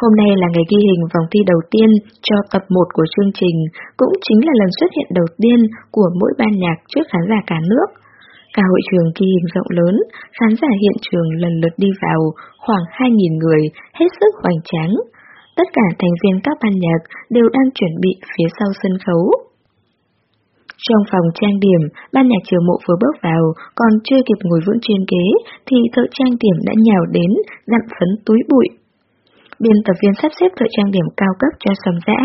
Hôm nay là ngày ghi hình vòng thi đầu tiên cho tập 1 của chương trình, cũng chính là lần xuất hiện đầu tiên của mỗi ban nhạc trước khán giả cả nước. Cả hội trường ghi hình rộng lớn, khán giả hiện trường lần lượt đi vào, khoảng 2.000 người, hết sức hoành tráng. Tất cả thành viên các ban nhạc đều đang chuẩn bị phía sau sân khấu. Trong phòng trang điểm, ban nhạc trường mộ vừa bước vào, còn chưa kịp ngồi vững trên ghế, thì thợ trang điểm đã nhào đến, dặm phấn túi bụi. Biên tập viên sắp xếp thợ trang điểm cao cấp cho sầm dã.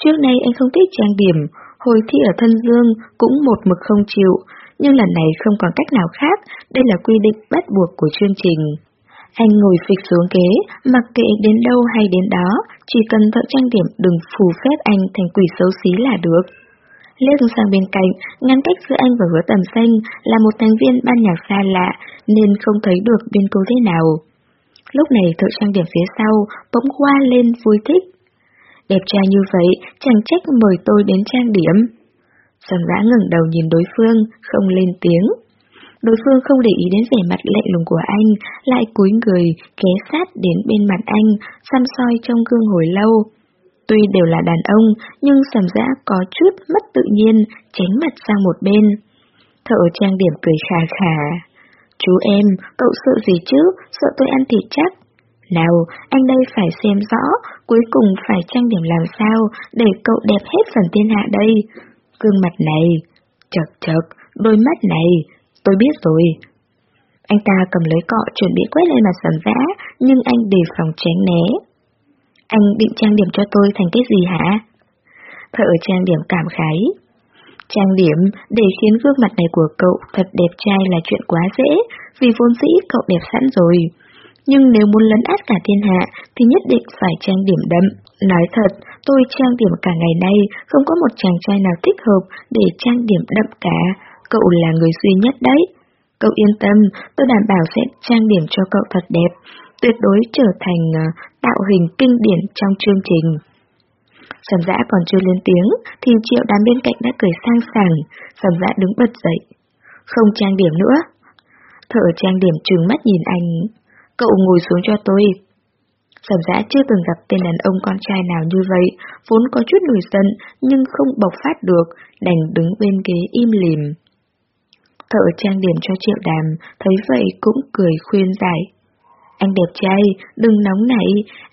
Trước nay anh không thích trang điểm, hồi thi ở thân dương cũng một mực không chịu, nhưng lần này không còn cách nào khác, đây là quy định bắt buộc của chương trình. Anh ngồi phịch xuống ghế, mặc kệ đến đâu hay đến đó, chỉ cần thợ trang điểm đừng phù phép anh thành quỷ xấu xí là được liếc sang bên cạnh, ngăn cách giữa anh và hứa tầm xanh là một thành viên ban nhạc xa lạ, nên không thấy được bên cô thế nào. Lúc này thợ trang điểm phía sau bỗng qua lên vui thích. Đẹp trai như vậy, chẳng trách mời tôi đến trang điểm. Sầm dã ngẩng đầu nhìn đối phương, không lên tiếng. Đối phương không để ý đến vẻ mặt lạnh lùng của anh, lại cúi người, ké sát đến bên mặt anh, xăm soi trong gương hồi lâu. Tuy đều là đàn ông, nhưng sầm dã có chút mất tự nhiên, tránh mặt sang một bên. Thợ trang điểm cười khà khà. Chú em, cậu sợ gì chứ, sợ tôi ăn thịt chắc. Nào, anh đây phải xem rõ, cuối cùng phải trang điểm làm sao để cậu đẹp hết phần thiên hạ đây. Gương mặt này, chật chật, đôi mắt này, tôi biết rồi. Anh ta cầm lấy cọ chuẩn bị quét lên mặt sầm vã, nhưng anh đề phòng tránh né. Anh định trang điểm cho tôi thành cái gì hả? Thợ trang điểm cảm khái. Trang điểm để khiến gương mặt này của cậu thật đẹp trai là chuyện quá dễ, vì vốn dĩ cậu đẹp sẵn rồi. Nhưng nếu muốn lấn át cả thiên hạ thì nhất định phải trang điểm đậm. Nói thật, tôi trang điểm cả ngày nay, không có một chàng trai nào thích hợp để trang điểm đậm cả. Cậu là người duy nhất đấy. Cậu yên tâm, tôi đảm bảo sẽ trang điểm cho cậu thật đẹp, tuyệt đối trở thành à, tạo hình kinh điển trong chương trình. Sầm dã còn chưa lên tiếng, thì triệu đám bên cạnh đã cười sang sảng, sầm dã đứng bật dậy. Không trang điểm nữa. Thợ trang điểm trừng mắt nhìn anh. Cậu ngồi xuống cho tôi. Sầm dã chưa từng gặp tên đàn ông con trai nào như vậy, vốn có chút nổi giận, nhưng không bộc phát được, đành đứng bên ghế im lìm. Thợ trang điểm cho triệu đàm, thấy vậy cũng cười khuyên giải. Anh đẹp trai, đừng nóng nảy,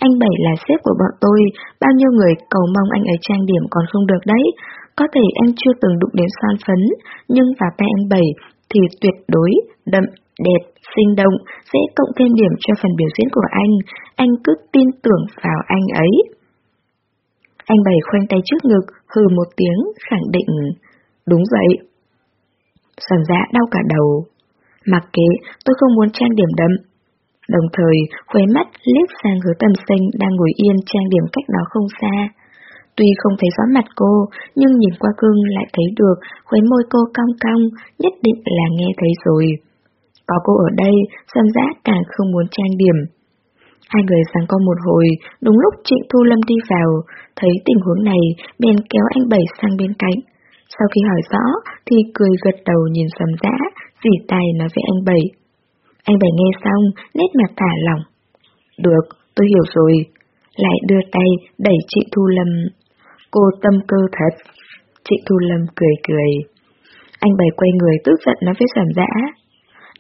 anh Bảy là sếp của bọn tôi, bao nhiêu người cầu mong anh ấy trang điểm còn không được đấy. Có thể anh chưa từng đụng đến son phấn, nhưng vào tay anh Bảy thì tuyệt đối, đậm, đẹp, sinh động, sẽ cộng thêm điểm cho phần biểu diễn của anh, anh cứ tin tưởng vào anh ấy. Anh Bảy khoanh tay trước ngực, hừ một tiếng, khẳng định, đúng vậy. Sầm dạ đau cả đầu. Mặc kệ, tôi không muốn trang điểm đậm, Đồng thời, khuấy mắt liếc sang hứa tầm sinh đang ngồi yên trang điểm cách đó không xa. Tuy không thấy rõ mặt cô, nhưng nhìn qua gương lại thấy được khuấy môi cô cong cong, nhất định là nghe thấy rồi. Có cô ở đây, Sâm Giã càng không muốn trang điểm. Hai người sáng co một hồi, đúng lúc Trịnh Thu Lâm đi vào, thấy tình huống này, bèn kéo anh Bảy sang bên cạnh. Sau khi hỏi rõ, thì cười gật đầu nhìn Sâm Giã, dì tài nói với anh Bảy. Anh bày nghe xong, nét mặt thả lỏng. Được, tôi hiểu rồi. Lại đưa tay đẩy chị Thu Lâm. Cô tâm cơ thật. Chị Thu Lâm cười cười. Anh bày quay người tức giận nói với sản dã.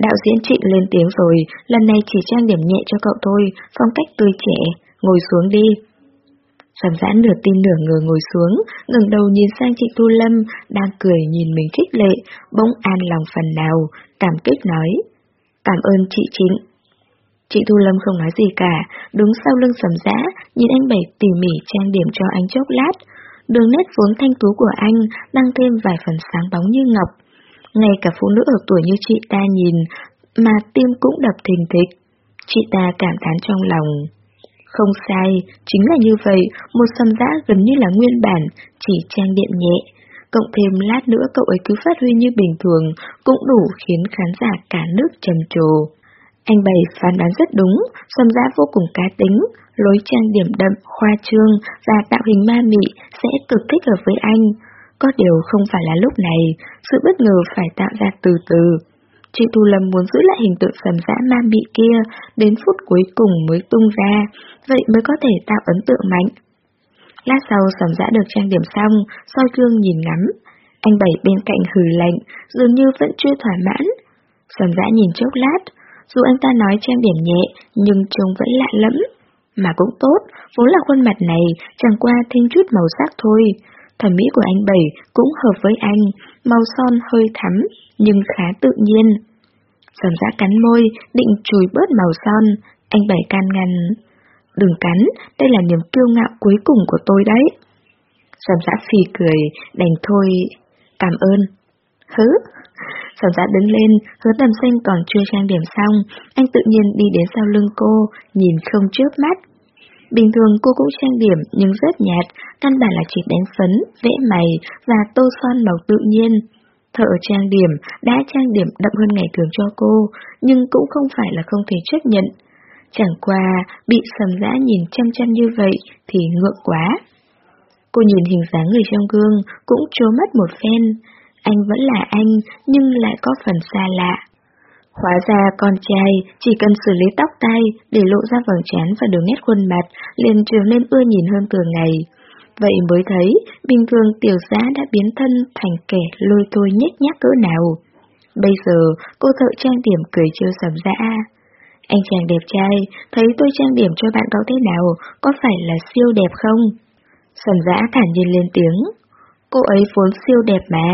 Đạo diễn chị lên tiếng rồi, lần này chỉ trang điểm nhẹ cho cậu thôi, phong cách tươi trẻ, ngồi xuống đi. Sầm dã nửa tin nửa ngờ ngồi xuống, ngẩng đầu nhìn sang chị Thu Lâm, đang cười nhìn mình khích lệ, bỗng an lòng phần nào, cảm kích nói. Cảm ơn chị Chín. Chị Thu Lâm không nói gì cả, đứng sau lưng sầm dã, nhìn anh Bảy tỉ mỉ trang điểm cho anh chốc lát. Đường nét vốn thanh tú của anh đang thêm vài phần sáng bóng như ngọc. Ngay cả phụ nữ ở tuổi như chị ta nhìn, mà tim cũng đập thình thịch. Chị ta cảm thán trong lòng. Không sai, chính là như vậy, một sầm dã gần như là nguyên bản, chỉ trang điểm nhẹ, cộng thêm lát nữa cậu ấy cứ phát huy như bình thường, cũng đủ khiến khán giả cả nước trầm trồ. Anh bày phán đoán rất đúng, sầm Giã vô cùng cá tính, lối trang điểm đậm, khoa trương và tạo hình ma mị sẽ cực thích hợp với anh. Có điều không phải là lúc này, sự bất ngờ phải tạo ra từ từ. Chị Thu Lâm muốn giữ lại hình tượng sầm dã ma mị kia, đến phút cuối cùng mới tung ra, vậy mới có thể tạo ấn tượng mạnh. Lát sau sầm dã được trang điểm xong, soi gương nhìn ngắm. Anh Bảy bên cạnh hừ lạnh, dường như vẫn chưa thỏa mãn. Sầm dã nhìn chốc lát, dù anh ta nói trang điểm nhẹ, nhưng trông vẫn lạ lẫm. Mà cũng tốt, vốn là khuôn mặt này, chẳng qua thêm chút màu sắc thôi. Thẩm mỹ của anh Bảy cũng hợp với anh, màu son hơi thắm, nhưng khá tự nhiên. Sầm dã cắn môi, định chùi bớt màu son, anh Bảy can ngăn. Đừng cắn, đây là niềm kiêu ngạo cuối cùng của tôi đấy. Sầm giã phì cười, đành thôi, cảm ơn. Hứ! Sầm giã đứng lên, hứa tầm xanh còn chưa trang điểm xong, anh tự nhiên đi đến sau lưng cô, nhìn không chớp mắt. Bình thường cô cũng trang điểm nhưng rất nhạt, căn bản là chỉ đánh phấn, vẽ mày và tô son màu tự nhiên. Thợ trang điểm đã trang điểm đậm hơn ngày thường cho cô, nhưng cũng không phải là không thể chấp nhận. Chẳng qua, bị sầm dã nhìn chăm chăm như vậy thì ngượng quá. Cô nhìn hình dáng người trong gương, cũng trố mắt một phen. Anh vẫn là anh, nhưng lại có phần xa lạ. Hóa ra con trai chỉ cần xử lý tóc tai để lộ ra vầng trán và đường nét khuôn mặt liền trở nên ưa nhìn hơn thường ngày. Vậy mới thấy, bình thường tiểu giá đã biến thân thành kẻ lôi thôi nhếch nhác cỡ nào. Bây giờ, cô thợ trang điểm cười trêu sầm dã. Anh chàng đẹp trai, thấy tôi trang điểm cho bạn cậu thế nào, có phải là siêu đẹp không? Sầm dã thản nhiên lên tiếng. Cô ấy vốn siêu đẹp mà.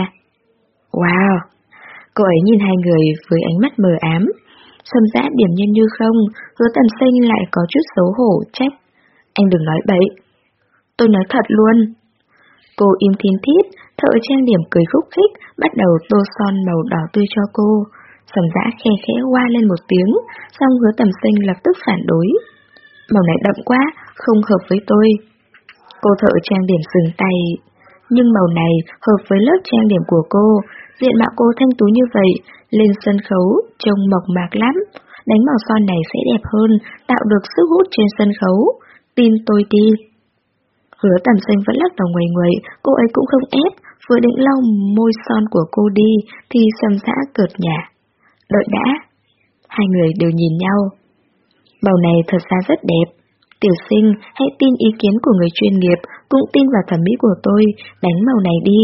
Wow! Cô ấy nhìn hai người với ánh mắt mờ ám. Sầm dã điểm nhân như không, hứa tầm sinh lại có chút xấu hổ, trách. Anh đừng nói bậy. Tôi nói thật luôn. Cô im thiên thiết, thợ trang điểm cười khúc khích, bắt đầu tô son màu đỏ tươi cho cô. Sầm giã khe khẽ qua lên một tiếng, xong hứa tầm sinh lập tức phản đối. Màu này đậm quá, không hợp với tôi. Cô thợ trang điểm dừng tay. Nhưng màu này hợp với lớp trang điểm của cô, diện mạo cô thanh tú như vậy, lên sân khấu, trông mộc mạc lắm. Đánh màu son này sẽ đẹp hơn, tạo được sức hút trên sân khấu. Tin tôi đi. Hứa tầm xanh vẫn lắc đầu ngoài ngoài, cô ấy cũng không ép, vừa định lau môi son của cô đi, thì sầm dã cợt nhả. Đợi đã. Hai người đều nhìn nhau. Màu này thật ra rất đẹp. Tiểu sinh, hãy tin ý kiến của người chuyên nghiệp, cũng tin vào thẩm mỹ của tôi, đánh màu này đi.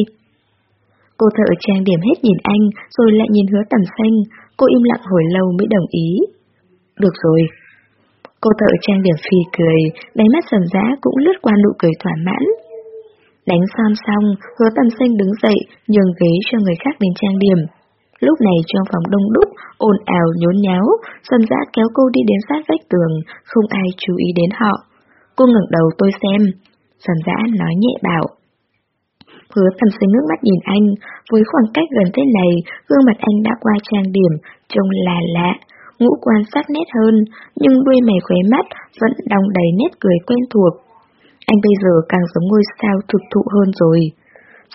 Cô thợ trang điểm hết nhìn anh, rồi lại nhìn hứa tầm xanh, cô im lặng hồi lâu mới đồng ý. Được rồi. Cô thợ trang điểm phì cười, đáy mắt sầm giá cũng lướt qua nụ cười thỏa mãn. Đánh son xong, hứa tầm xanh đứng dậy, nhường ghế cho người khác đến trang điểm. Lúc này trong phòng đông đúc, ồn ào nhốn nháo, sầm dã kéo cô đi đến sát vách tường, không ai chú ý đến họ. Cô ngẩng đầu tôi xem. Sầm dã nói nhẹ bảo. Hứa thầm sinh nước mắt nhìn anh, với khoảng cách gần thế này, gương mặt anh đã qua trang điểm, trông là lạ, ngũ quan sắc nét hơn, nhưng đuôi mày khóe mắt vẫn đong đầy nét cười quen thuộc. Anh bây giờ càng giống ngôi sao thực thụ hơn rồi.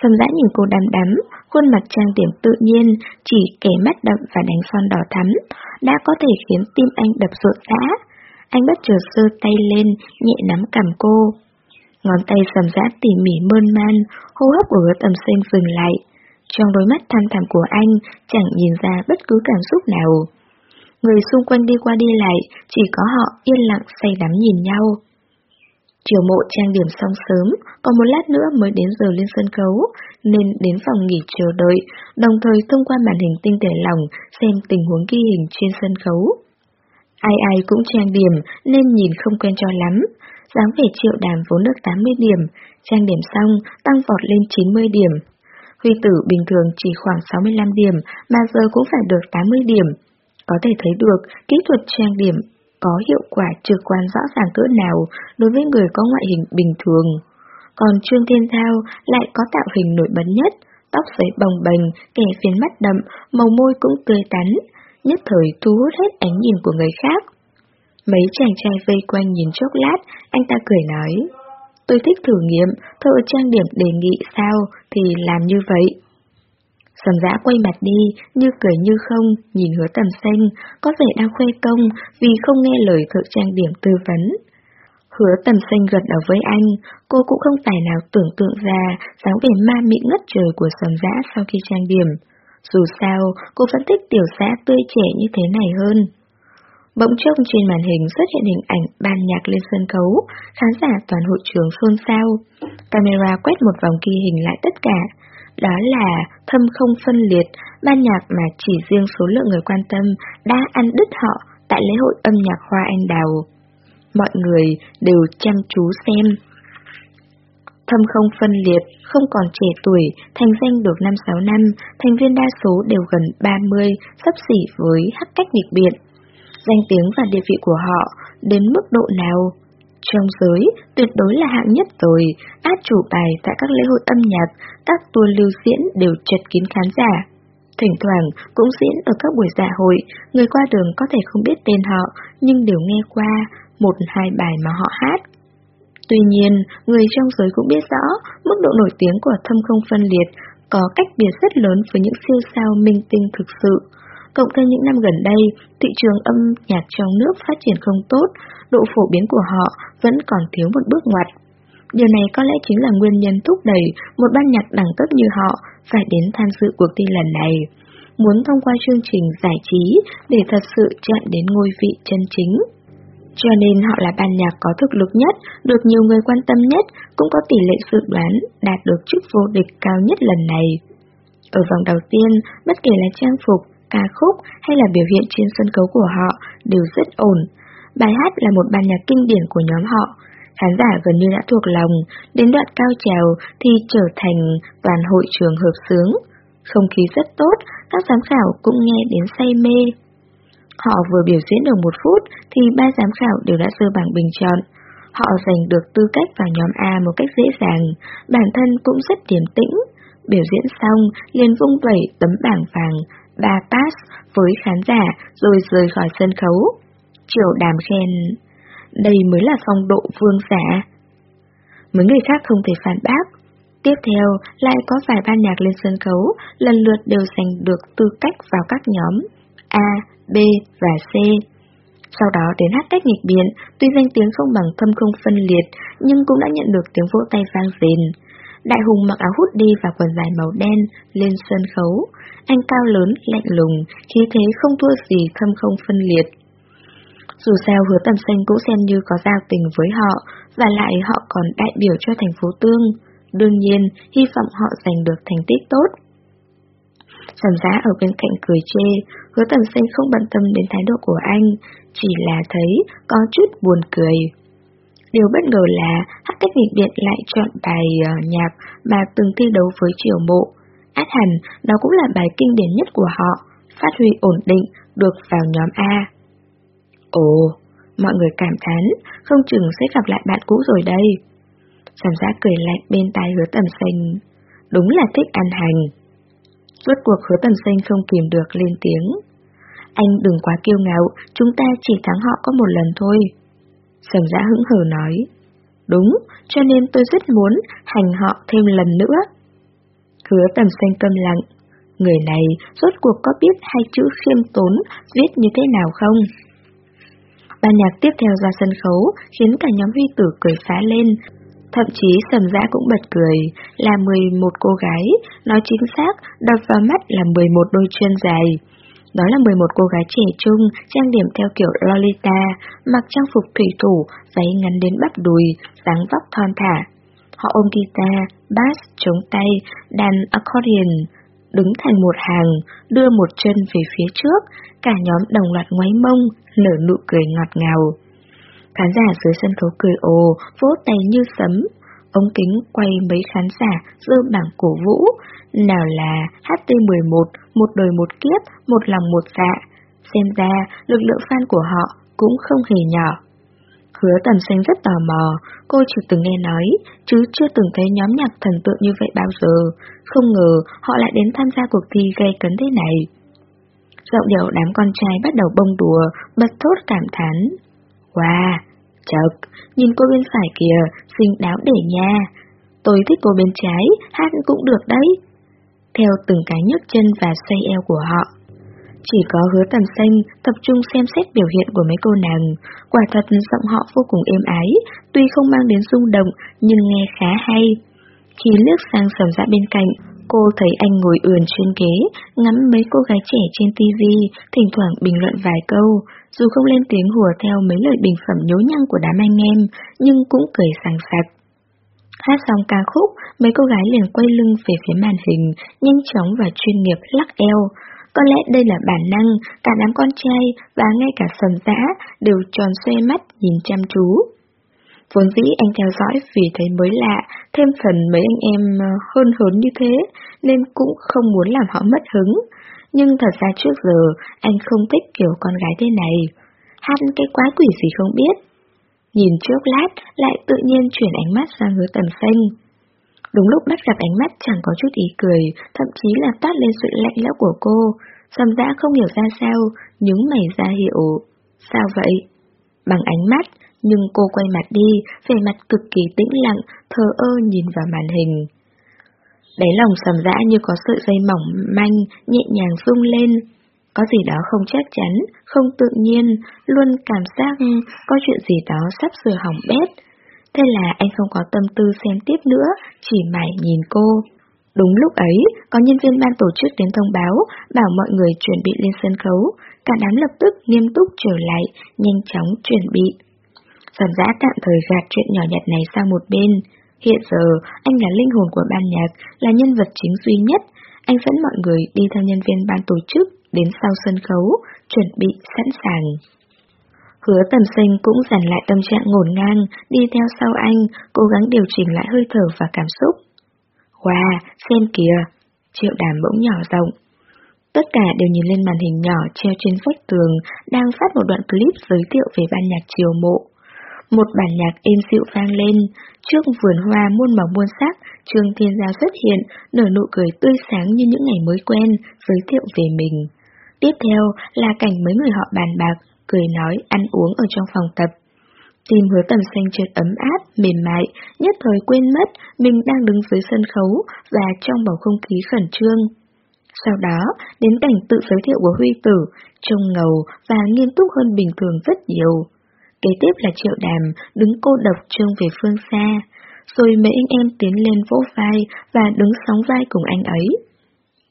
Sầm dã nhìn cô đăm đắm, khuôn mặt trang điểm tự nhiên, chỉ kẻ mắt đậm và đánh son đỏ thắm, đã có thể khiến tim anh đập rộn rã. Anh bất chợt giơ tay lên, nhẹ nắm cầm cô. Ngón tay sầm rã tỉ mỉ mơn man, hô hấp của hứa tầm sinh dừng lại. Trong đôi mắt thăm thẳm của anh chẳng nhìn ra bất cứ cảm xúc nào. Người xung quanh đi qua đi lại, chỉ có họ yên lặng say đắm nhìn nhau. Chiều mộ trang điểm xong sớm, còn một lát nữa mới đến giờ lên sân khấu, nên đến phòng nghỉ chờ đợi, đồng thời thông qua màn hình tinh thể lỏng xem tình huống ghi hình trên sân khấu. Ai ai cũng trang điểm nên nhìn không quen cho lắm, dáng vẻ triệu đàm vốn được 80 điểm, trang điểm xong tăng vọt lên 90 điểm. Huy tử bình thường chỉ khoảng 65 điểm mà giờ cũng phải được 80 điểm. Có thể thấy được kỹ thuật trang điểm có hiệu quả trực quan rõ ràng cỡ nào đối với người có ngoại hình bình thường. Còn Trương Thiên Thao lại có tạo hình nổi bật nhất, tóc xoáy bồng bềnh, kẻ phiến mắt đậm, màu môi cũng tươi tắn, nhất thời thu hút hết ánh nhìn của người khác. Mấy chàng trai vây quanh nhìn chốc lát, anh ta cười nói. Tôi thích thử nghiệm, thợ trang điểm đề nghị sao thì làm như vậy. Sầm dã quay mặt đi, như cười như không, nhìn hứa tầm xanh, có vẻ đang khoe công vì không nghe lời thợ trang điểm tư vấn. Hứa tầm xanh gật đầu với anh, cô cũng không tài nào tưởng tượng ra dáng vẻ ma mị ngất trời của sầm dã sau khi trang điểm. Dù sao, cô vẫn thích tiểu xã tươi trẻ như thế này hơn. Bỗng trông trên màn hình xuất hiện hình ảnh ban nhạc lên sân khấu, khán giả toàn hội trường xôn xao. Camera quét một vòng ghi hình lại tất cả. Đó là thâm không phân liệt, ban nhạc mà chỉ riêng số lượng người quan tâm đã ăn đứt họ tại lễ hội âm nhạc Hoa Anh Đào. Mọi người đều chăm chú xem. Thâm không phân liệt, không còn trẻ tuổi, thành danh được 5-6 năm, thành viên đa số đều gần 30, sắp xỉ với hắc cách nghịch biện danh tiếng và địa vị của họ đến mức độ nào. Trong giới, tuyệt đối là hạng nhất rồi, át chủ bài tại các lễ hội âm nhạc, các tour lưu diễn đều chật kín khán giả. Thỉnh thoảng cũng diễn ở các buổi dạ hội, người qua đường có thể không biết tên họ, nhưng đều nghe qua một hai bài mà họ hát. Tuy nhiên, người trong giới cũng biết rõ mức độ nổi tiếng của thâm không phân liệt có cách biệt rất lớn với những siêu sao minh tinh thực sự cộng thêm những năm gần đây, thị trường âm nhạc trong nước phát triển không tốt, độ phổ biến của họ vẫn còn thiếu một bước ngoặt. Điều này có lẽ chính là nguyên nhân thúc đẩy một ban nhạc đẳng cấp như họ phải đến tham dự cuộc thi lần này, muốn thông qua chương trình giải trí để thật sự chạm đến ngôi vị chân chính. Cho nên họ là ban nhạc có thực lực nhất, được nhiều người quan tâm nhất, cũng có tỷ lệ dự đoán đạt được chức vô địch cao nhất lần này. Ở vòng đầu tiên, bất kể là trang phục, ca khúc hay là biểu hiện trên sân khấu của họ đều rất ổn. Bài hát là một ban nhạc kinh điển của nhóm họ, khán giả gần như đã thuộc lòng, đến đoạn cao trào thì trở thành toàn hội trường hợp sướng. Không khí rất tốt, các giám khảo cũng nghe đến say mê. Họ vừa biểu diễn được một phút thì ba giám khảo đều đã dơ bảng bình chọn. Họ giành được tư cách vào nhóm A một cách dễ dàng, bản thân cũng rất điềm tĩnh. Biểu diễn xong, liền vung vẩy tấm bảng vàng, ba pass với khán giả rồi rời khỏi sân khấu. Triệu đàm khen, đây mới là phong độ vương giả. Mấy người khác không thể phản bác. Tiếp theo, lại có vài ban nhạc lên sân khấu, lần lượt đều giành được tư cách vào các nhóm A, B và C. Sau đó đến hát cách nghịch biện, tuy danh tiếng không bằng thâm không phân liệt, nhưng cũng đã nhận được tiếng vỗ tay vang rền. Đại hùng mặc áo hút đi và quần dài màu đen, lên sân khấu. Anh cao lớn, lạnh lùng, khí thế không thua gì thâm không phân liệt. Dù sao hứa tầm xanh cũng xem như có giao tình với họ, và lại họ còn đại biểu cho thành phố Tương. Đương nhiên, hy vọng họ giành được thành tích tốt. Sầm giá ở bên cạnh cười chê, hứa tầm xanh không bận tâm đến thái độ của anh, chỉ là thấy có chút buồn cười. Điều bất ngờ là hát cách nghịch điện lại chọn bài uh, nhạc mà từng thi đấu với triều mộ. Át hẳn, đó cũng là bài kinh điển nhất của họ, phát huy ổn định, được vào nhóm A. Ồ, mọi người cảm thán, không chừng sẽ gặp lại bạn cũ rồi đây. Sản giá cười lạnh bên tai hứa tầm xanh. Đúng là thích ăn hành. Suốt cuộc hứa tầm xanh không kìm được lên tiếng. Anh đừng quá kiêu ngạo, chúng ta chỉ thắng họ có một lần thôi. Sầm giã hững hờ nói. Đúng, cho nên tôi rất muốn hành họ thêm lần nữa. Hứa tầm xanh câm lặng. Người này rốt cuộc có biết hai chữ khiêm tốn viết như thế nào không? Ban nhạc tiếp theo ra sân khấu khiến cả nhóm huy tử cười phá lên. Thậm chí sầm dã cũng bật cười, là 11 cô gái, nói chính xác, đập vào mắt là 11 đôi chân dài. Đó là 11 cô gái trẻ trung, trang điểm theo kiểu Lolita, mặc trang phục thủy thủ, váy ngắn đến bắp đùi, dáng vóc thon thả. Họ ôm guitar, bass, chống tay, đàn accordion, đứng thành một hàng, đưa một chân về phía trước, cả nhóm đồng loạt ngoáy mông, nở nụ cười ngọt ngào. Khán giả dưới sân khấu cười ồ, vỗ tay như sấm. Ống kính quay mấy khán giả dơ bảng cổ vũ, nào là HT11, một đời một kiếp, một lòng một dạ. Xem ra, lực lượng fan của họ cũng không hề nhỏ. Hứa tầm xanh rất tò mò, cô chỉ từng nghe nói, chứ chưa từng thấy nhóm nhạc thần tượng như vậy bao giờ. Không ngờ họ lại đến tham gia cuộc thi gây cấn thế này. Giọng điệu đám con trai bắt đầu bông đùa, bật thốt cảm thán. Wow, chật, nhìn cô bên phải kìa, xinh đáo để nha. Tôi thích cô bên trái, hát cũng được đấy. Theo từng cái nhấc chân và xoay eo của họ. Chỉ có hứa tầm xanh tập trung xem xét biểu hiện của mấy cô nàng. Quả thật giọng họ vô cùng êm ái, tuy không mang đến rung động nhưng nghe khá hay. Khi liếc sang sầm dạ bên cạnh, cô thấy anh ngồi ườn trên ghế, ngắm mấy cô gái trẻ trên tivi, thỉnh thoảng bình luận vài câu. Dù không lên tiếng hùa theo mấy lời bình phẩm nhố nhăng của đám anh em, nhưng cũng cười sảng sặc. Hát xong ca khúc, mấy cô gái liền quay lưng về phía màn hình, nhanh chóng và chuyên nghiệp lắc eo. Có lẽ đây là bản năng, cả đám con trai và ngay cả sầm dã đều tròn xoe mắt nhìn chăm chú. Vốn dĩ anh theo dõi vì thấy mới lạ, thêm phần mấy anh em ờ, hơn hớn như thế, nên cũng không muốn làm họ mất hứng. Nhưng thật ra trước giờ, anh không thích kiểu con gái thế này. Hát cái quái quỷ gì không biết. Nhìn trước lát, lại tự nhiên chuyển ánh mắt sang hứa tầm xanh. Đúng lúc bắt gặp ánh mắt chẳng có chút ý cười, thậm chí là toát lên sự lạnh lẽo của cô. Sầm đã không hiểu ra sao, nhướng mày ra hiệu. Sao vậy? Bằng ánh mắt, nhưng cô quay mặt đi, vẻ mặt cực kỳ tĩnh lặng, thờ ơ nhìn vào màn hình. Đáy lòng sầm dã như có sợi dây mỏng manh, nhẹ nhàng rung lên. có gì đó không chắc chắn, không tự nhiên, luôn cảm giác có chuyện gì đó sắp sửa hỏng bét. Thế là anh không có tâm tư xem tiếp nữa, chỉ mải nhìn cô. Đúng lúc ấy, có nhân viên ban tổ chức đến thông báo, bảo mọi người chuẩn bị lên sân khấu, cả đám lập tức nghiêm túc trở lại, nhanh chóng chuẩn bị. Giòn giã tạm thời gạt chuyện nhỏ nhặt này sang một bên. Hiện giờ, anh là linh hồn của ban nhạc, là nhân vật chính duy nhất. Anh dẫn mọi người đi theo nhân viên ban tổ chức đến sau sân khấu, chuẩn bị sẵn sàng. Hứa tầm sinh cũng dằn lại tâm trạng ngổn ngang, đi theo sau anh, cố gắng điều chỉnh lại hơi thở và cảm xúc. Wow, xem kìa! Triệu đàm bỗng nhỏ rộng. Tất cả đều nhìn lên màn hình nhỏ treo trên vách tường, đang phát một đoạn clip giới thiệu về ban nhạc triều mộ. Một bản nhạc êm dịu vang lên, trước vườn hoa muôn màu muôn sắc, Trương Thiên Giao xuất hiện, nở nụ cười tươi sáng như những ngày mới quen, giới thiệu về mình. Tiếp theo là cảnh mấy người họ bàn bạc, cười nói, ăn uống ở trong phòng tập. Tim hứa tầm xanh chợt ấm áp, mềm mại, nhất thời quên mất mình đang đứng dưới sân khấu và trong bầu không khí khẩn trương. Sau đó, đến cảnh tự giới thiệu của Huy Tử, trông ngầu và nghiêm túc hơn bình thường rất nhiều. Kế tiếp là triệu đàm, đứng cô độc trông về phương xa, rồi mấy anh em tiến lên vỗ vai và đứng sóng vai cùng anh ấy.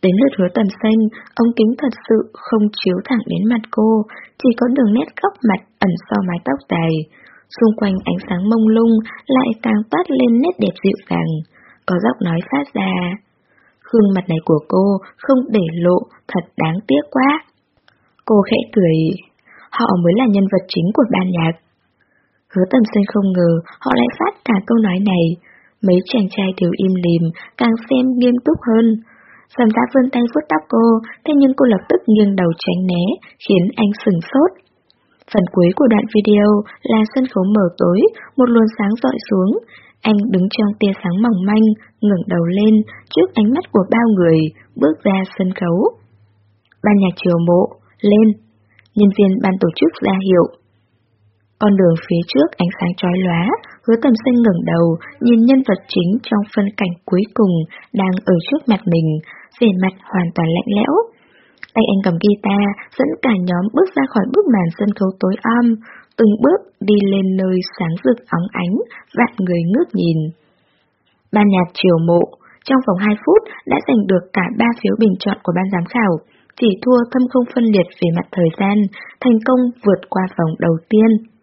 Đến lượt hứa tầm xanh, ống kính thật sự không chiếu thẳng đến mặt cô, chỉ có đường nét góc mặt ẩn sau mái tóc dài. Xung quanh ánh sáng mông lung lại càng toát lên nét đẹp dịu dàng, có giọng nói phát ra. Gương mặt này của cô không để lộ, thật đáng tiếc quá. Cô khẽ cười, họ mới là nhân vật chính của ban nhạc. Hứa tầm xanh không ngờ họ lại phát cả câu nói này. Mấy chàng trai đều im lìm, càng xem nghiêm túc hơn. Sầm giã vươn tay vuốt tóc cô, thế nhưng cô lập tức nghiêng đầu tránh né, khiến anh sừng sốt. Phần cuối của đoạn video là sân khấu mở tối, một luồng sáng dọi xuống. Anh đứng trong tia sáng mỏng manh, ngẩng đầu lên, trước ánh mắt của bao người, bước ra sân khấu. Ban nhạc chiều mộ, lên. Nhân viên ban tổ chức ra hiệu. Con đường phía trước ánh sáng chói lóa, hứa tầm xanh ngẩng đầu, nhìn nhân vật chính trong phân cảnh cuối cùng đang ở trước mặt mình, vẻ mặt hoàn toàn lạnh lẽo. Tay anh cầm guitar, dẫn cả nhóm bước ra khỏi bức màn sân khấu tối om, từng bước đi lên nơi sáng rực óng ánh, vạn người ngước nhìn. Ban nhạc triều mộ, trong vòng 2 phút đã giành được cả ba phiếu bình chọn của ban giám khảo, chỉ thua thâm không phân liệt về mặt thời gian, thành công vượt qua vòng đầu tiên.